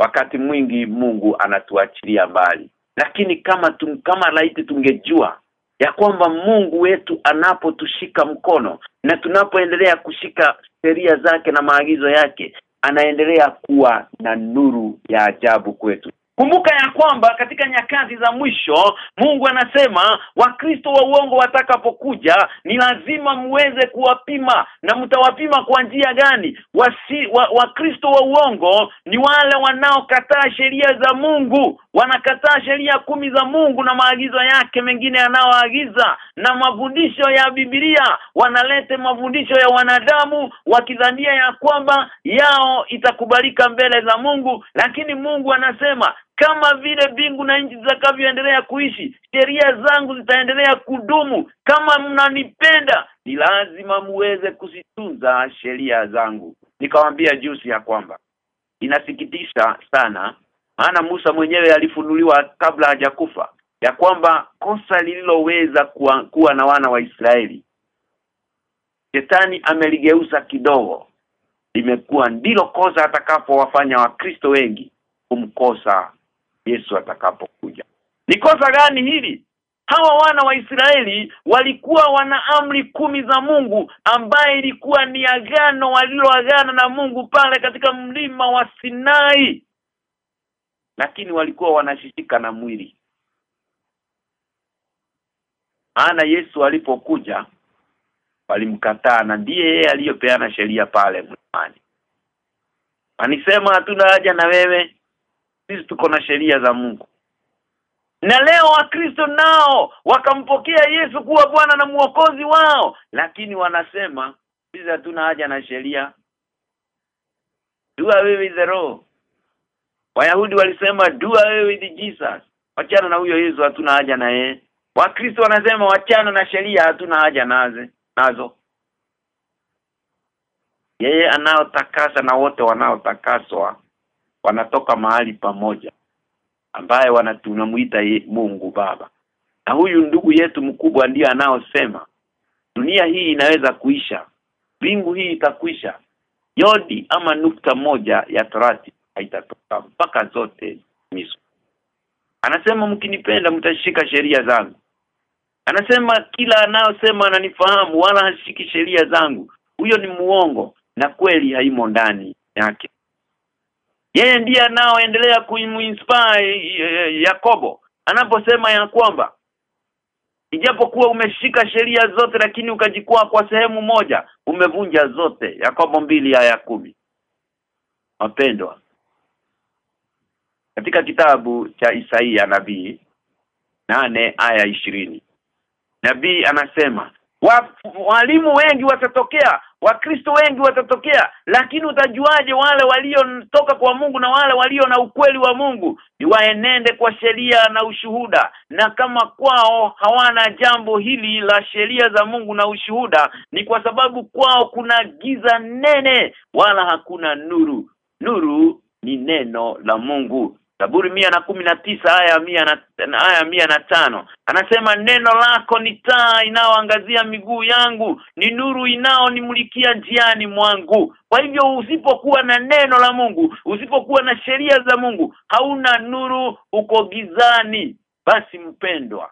wakati mwingi Mungu anatuachilia mbali. Lakini kama tum, kama laiti tungejua ya kwamba Mungu wetu anapotushika mkono na tunapoendelea kushika sheria zake na maagizo yake anaendelea kuwa na nuru ya ajabu kwetu Kumbuka ya kwamba katika nyakati za mwisho Mungu anasema wakristo wa uongo watakapokuja ni lazima muweze kuwapima. Na mtawapima kwa njia gani? Wakristo wa, wa uongo ni wale wanaokataa sheria za Mungu wanakataa sheria kumi za Mungu na maagizo yake mengine anaoagiza na mafundisho ya Biblia wanalete mafundisho ya wanadamu wakidhania ya kwamba yao itakubalika mbele za Mungu. Lakini Mungu anasema kama vile bingu na nchi zitakavyoendelea kuishi sheria zangu zitaendelea kudumu. Kama mnanipenda ni lazima muweze kuzitunza sheria zangu. Nikamwambia juzi ya kwamba inasikitisha sana maana Musa mwenyewe alifunuliwa kabla hajakufa ya kwamba kosa lililoweza kuwa, kuwa na wana wa Israeli Shetani ameligeuza kidogo limekuwa ndilo kosa atakapowafanya wakristo wengi kumkosa Yesu atakapokuja. Ni kosa gani hili? Hawa wana wa Israeli walikuwa wana amri kumi za Mungu ambaye ilikuwa ni agano waliloagana na Mungu pale katika mlima wa Sinai. Lakini walikuwa wanashishika na mwili. Maana Yesu alipokuja walimkataa na ndiye yeye aliyopeana sheria pale mlimani. Anisema hatuna haja na wewe. Sisi tuko na sheria za Mungu. Na leo wakristo nao wakampokea Yesu kuwa Bwana na Mwokozi wao. Lakini wanasema sisi hatuna haja na sheria. Dua wewe the Wayahudi walisema dua away with Jesus. Wachana na huyo Yesu hatuna haja na yeye. Wakristo wanasema wachana na sheria hatuna haja naze nazo. Yeye anaotakasa na wote wanaotakaswa wanatoka mahali pamoja ambaye wanatunamuita Mungu Baba. Na huyu ndugu yetu mkubwa ndiye anaosema dunia hii inaweza kuisha bingu hii itakwisha. Yodi ama nukta moja ya torati haitatoka mpaka zote miso anasema mkinipenda mtashika sheria zangu. Anasema kila anayosema ananifahamu wala hashiki sheria zangu. Huyo ni muongo na kweli haimo ndani yake. Yeye ndiye anaoendelea kuinspire Yakobo anaposema ya kwamba ijapokuwa umeshika sheria zote lakini ukajikwaa kwa sehemu moja umevunja zote. Yakobo mbili ya kumi. Wapendwa katika kitabu cha Isaia nabii nane aya ishirini nabii anasema wa, walimu wengi watatokea wakristo wengi watatokea lakini utajuaje wale waliotoka kwa Mungu na wale walio na ukweli wa Mungu? Ni waenende kwa sheria na ushuhuda na kama kwao hawana jambo hili la sheria za Mungu na ushuhuda ni kwa sababu kwao kuna giza nene wala hakuna nuru. Nuru ni neno la Mungu Zaburi mia na kumi na tisa aya mia na aya mia na tano. Anasema neno lako ni taa inayoangazia miguu yangu ni nuru inaonimulikia njiani mwangu. Kwa hivyo usipokuwa na neno la Mungu usipokuwa na sheria za Mungu hauna nuru uko gizani. Basi mpendwa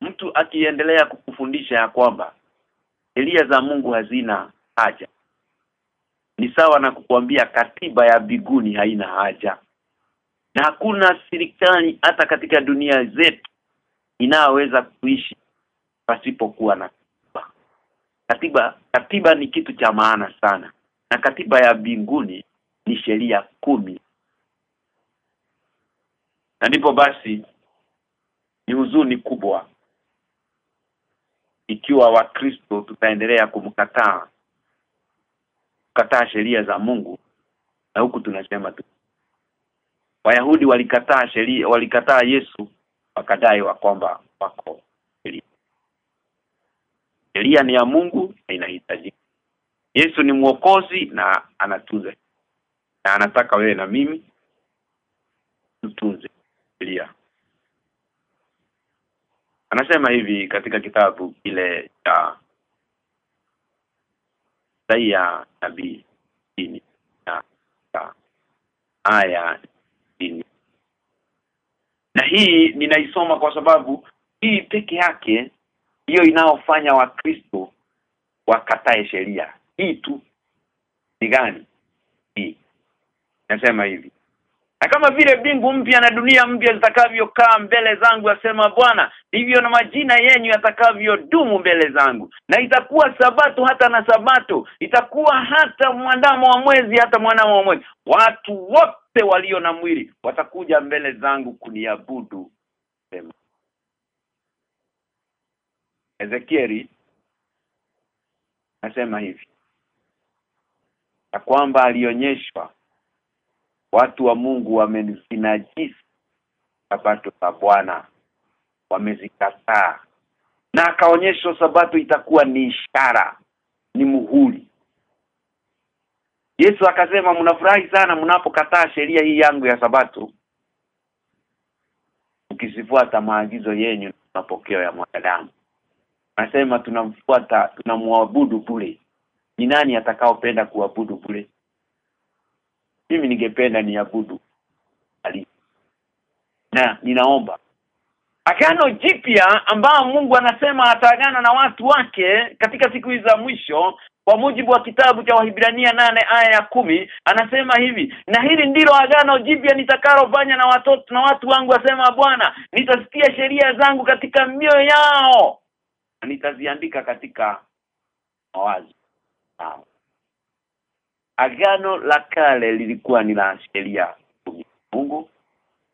mtu akiendelea kukufundisha ya kwamba sheria za Mungu hazina haja ni sawa na kukuambia katiba ya biguni haina haja. Na hakuna serikali hata katika dunia zetu inayoweza kuishi pasipokuwa na katiba. katiba katiba ni kitu cha maana sana. Na katiba ya binguni ni sheria kumi. Na ndipo basi ni huzuni kubwa. Ikiwa wakristo tutaendelea kumkataa kukataa sheria za Mungu. Na huku tunasema tu. Wayahudi walikataa sheria walikataa Yesu wakadai wa kwamba wako sheria. Sheria ni ya Mungu na inahitajika Yesu ni mwokozi na anatunza na anataka wewe na mimi tutunze sheria. Anasema hivi katika kitabu kile cha Isaia nabii ini na aya ini na hii ninaisoma kwa sababu hii peke yake hiyo inaofanya wakristo wakatae sheria. Hii tu. Ni gani? Hii. Nasema hivi na kama vile bingu mpya na dunia mpya zitakavyokaa mbele zangu asema Bwana hivyo na majina yenyu yatakavyodumu mbele zangu. Na itakuwa sabato hata na sabato itakuwa hata mwandamo wa mwezi hata mwanamo wa mwezi. Watu wote walio na mwili watakuja mbele zangu kuniabudu. Sema. Ezekieli nasema hivi Ya kwamba alionyeshwa watu wa Mungu wamezinajisi sabato za Bwana. Wamezikataa. Na akaonyesha sabato itakuwa ni ishara ni muhuri. Yesu akasema mnafurahi sana mnapokataa sheria hii yangu ya sabato ukisifuata maagizo yenyu mapokeo ya mwanadamu. Anasema tunamfuata tunamwabudu bure. Ni nani atakaopenda kuabudu bure mimi ningependa niabudu na ninaomba. Agano jipya ambao Mungu anasema ataagana na watu wake katika siku za mwisho kwa mujibu wa kitabu cha Wahibrania nane aya ya kumi anasema hivi na hili ndilo agano jipya nitakalofanya na watoto na watu wangu asema Bwana nitasikia sheria zangu katika mioyo yao na nitaziandika katika mawazo. Yao Agano la kale lilikuwa ni la sheria Mungu.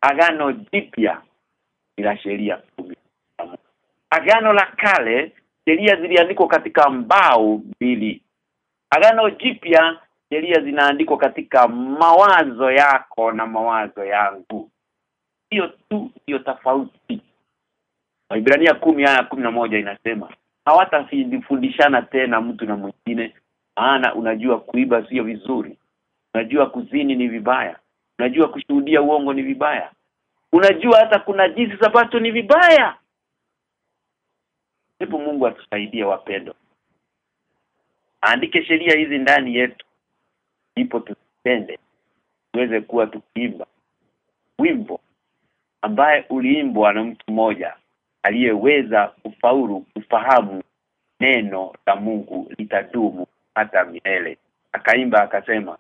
Agano jipya ni la sheria Agano la kale sheria ziliandikwa katika mbao mbili. Agano jipya sheria zinaandikwa katika mawazo yako na mawazo yangu. Hiyo tu hiyo tofauti. Waibrania kumi haya kumi na moja inasema hawatafundishana tena mtu na mwingine maana unajua kuiba sio vizuri. Unajua kuzini ni vibaya. Unajua kushuhudia uongo ni vibaya. Unajua hata kuna jinsi sabato ni vibaya. Hebu Mungu atusaidie wapendo. Aandike sheria hizi ndani yetu. Ipo tupende tuweze kuwa tukiimba. Wimbo ambaye uliimbwa na mtu mmoja aliyeweza kufaulu kufahamu neno la Mungu litadumu hata miele. Akaimba akasema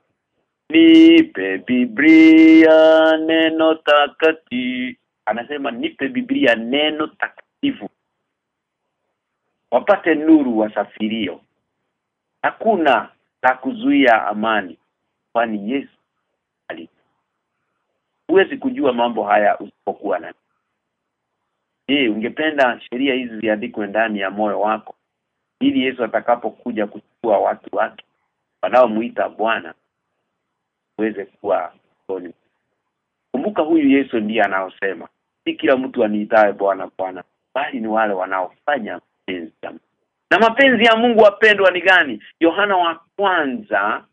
nipe biblia neno takati anasema nipe biblia neno takatifu wapate nuru wasafirio. Hakuna la kuzuia amani kwani Yesu ali. Huwezi kujua mambo haya usipokuwa na Je, ungependa sheria hizi ziandikwe ndani ya moyo wako ili Yesu atakapokuja kuchukua watu wake wanaomuita Bwana uweze kuwa koni. Kumbuka huyu Yesu ndiye anaosema si kila mtu aniitaye Bwana Bwana bali ni wale wanaofanya mapenzi ya Mungu. Na mapenzi ya Mungu wapendwa ni gani? Yohana wa kwanza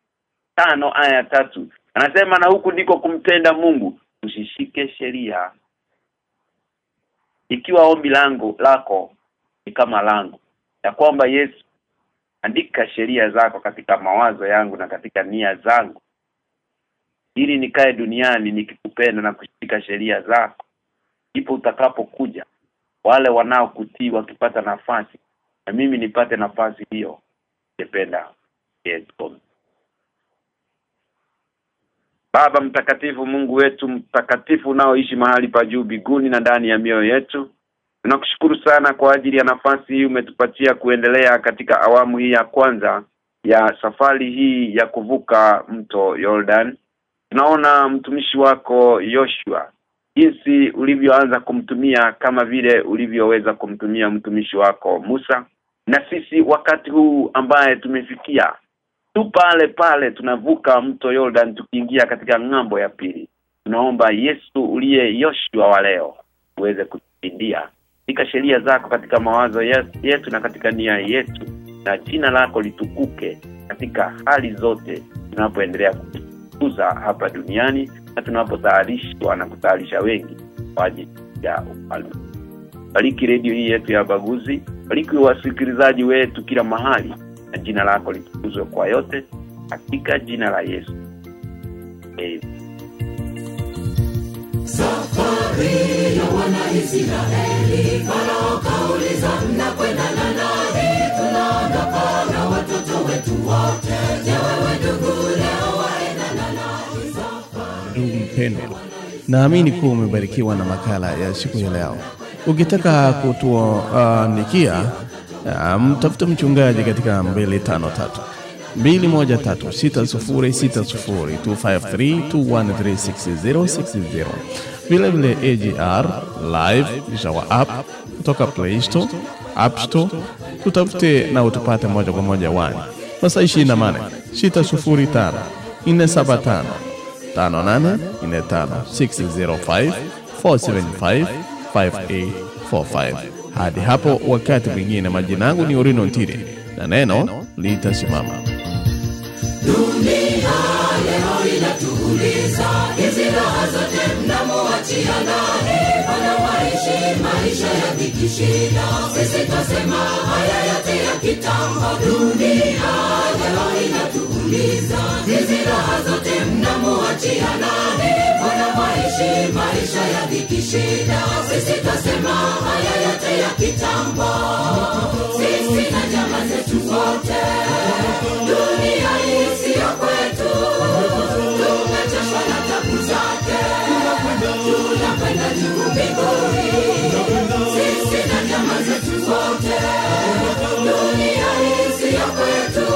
tano aya ya tatu anasema na huku ndiko kumpenda Mungu usishike sheria ikiwa ombi langu lako ni kama langu ya kwamba Yesu andika sheria zako katika mawazo yangu na katika nia zangu. Ili nikae duniani nikikupenda na kushika sheria zako. Ipo utakapokuja wale wanaokutii wakipata nafasi na mimi nipate nafasi hiyo ningependa Baba mtakatifu Mungu wetu mtakatifu unaoishi mahali pa juu biguni na ndani ya mioyo yetu Tunakushukuru sana kwa ajili ya nafasi hii umetupatia kuendelea katika awamu hii ya kwanza ya safari hii ya kuvuka mto Jordan. Tunaona mtumishi wako Yoshua jinsi ulivyoanza kumtumia kama vile ulivyoweza kumtumia mtumishi wako Musa. Na sisi wakati huu ambaye tumefikia tu pale pale tunavuka mto Jordan tukiingia katika ng'ambo ya pili. Tunaomba Yesu uliye Yoshua wa leo uweze kutusaidia katika sheria zako katika mawazo yetu na katika nia yetu na jina lako litukuke katika hali zote tunapoendelea kukuza hapa duniani na tunapotayarishwa na kutayarisha wengi kwa ajili ya ufalme bariki redio hii yetu ya baguzi bariki wasikilizaji wetu kila mahali na jina lako litukuzwe kwa yote katika jina la Yesu Amen. Safari ya Wanaisraeli, Farao kauliza mnakwenda na nani? Tunaondoka na watoto wetu wote. Je, wewe ndugu leo waenda na nani? Safari Ndugu mpendwa, naamini kuwa umebarikiwa na makala ya siku ya leo. Ukitaka kutuandikia uh, mtafute mchungaji katika 253 213 60 60 253 213 6060 vile vile AGR live Jawa app kutoka Play Store, App Store. Tutafute na utupate moja kwa moja wani masaa 24 605 475 58 45 605 475 5845 hadi hapo wakati mwingine majina yangu ni Orino Ntiri na neno litasimama dunia leo inatuuliza hizi raha zote mnamuachia nani? Wanawaishi maisha ya dhiki sisi twasema haya yote ya kitambo. Dunia leo inatuuliza hizi raha zote mnamuachia nani? Wanawaishi maisha ya dhiki sisi twasema haya yote ya kitambo. Sisi na jama zetu wote tumechoshwa na tabu zake, tunakwenda juu mbinguni. Sisi na jamaa zetu wote, dunia hii siyo kwetu,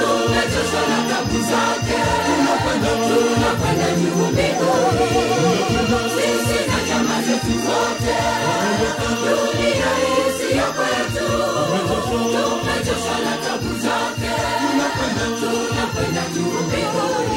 tumechoshwa na tabu zake, tunakwenda juu mbinguni. Sisi na jamaa zetu wote, dunia hii siyo kwetu, tumechoshwa na tabu zake tunakwenda juu mbinguni.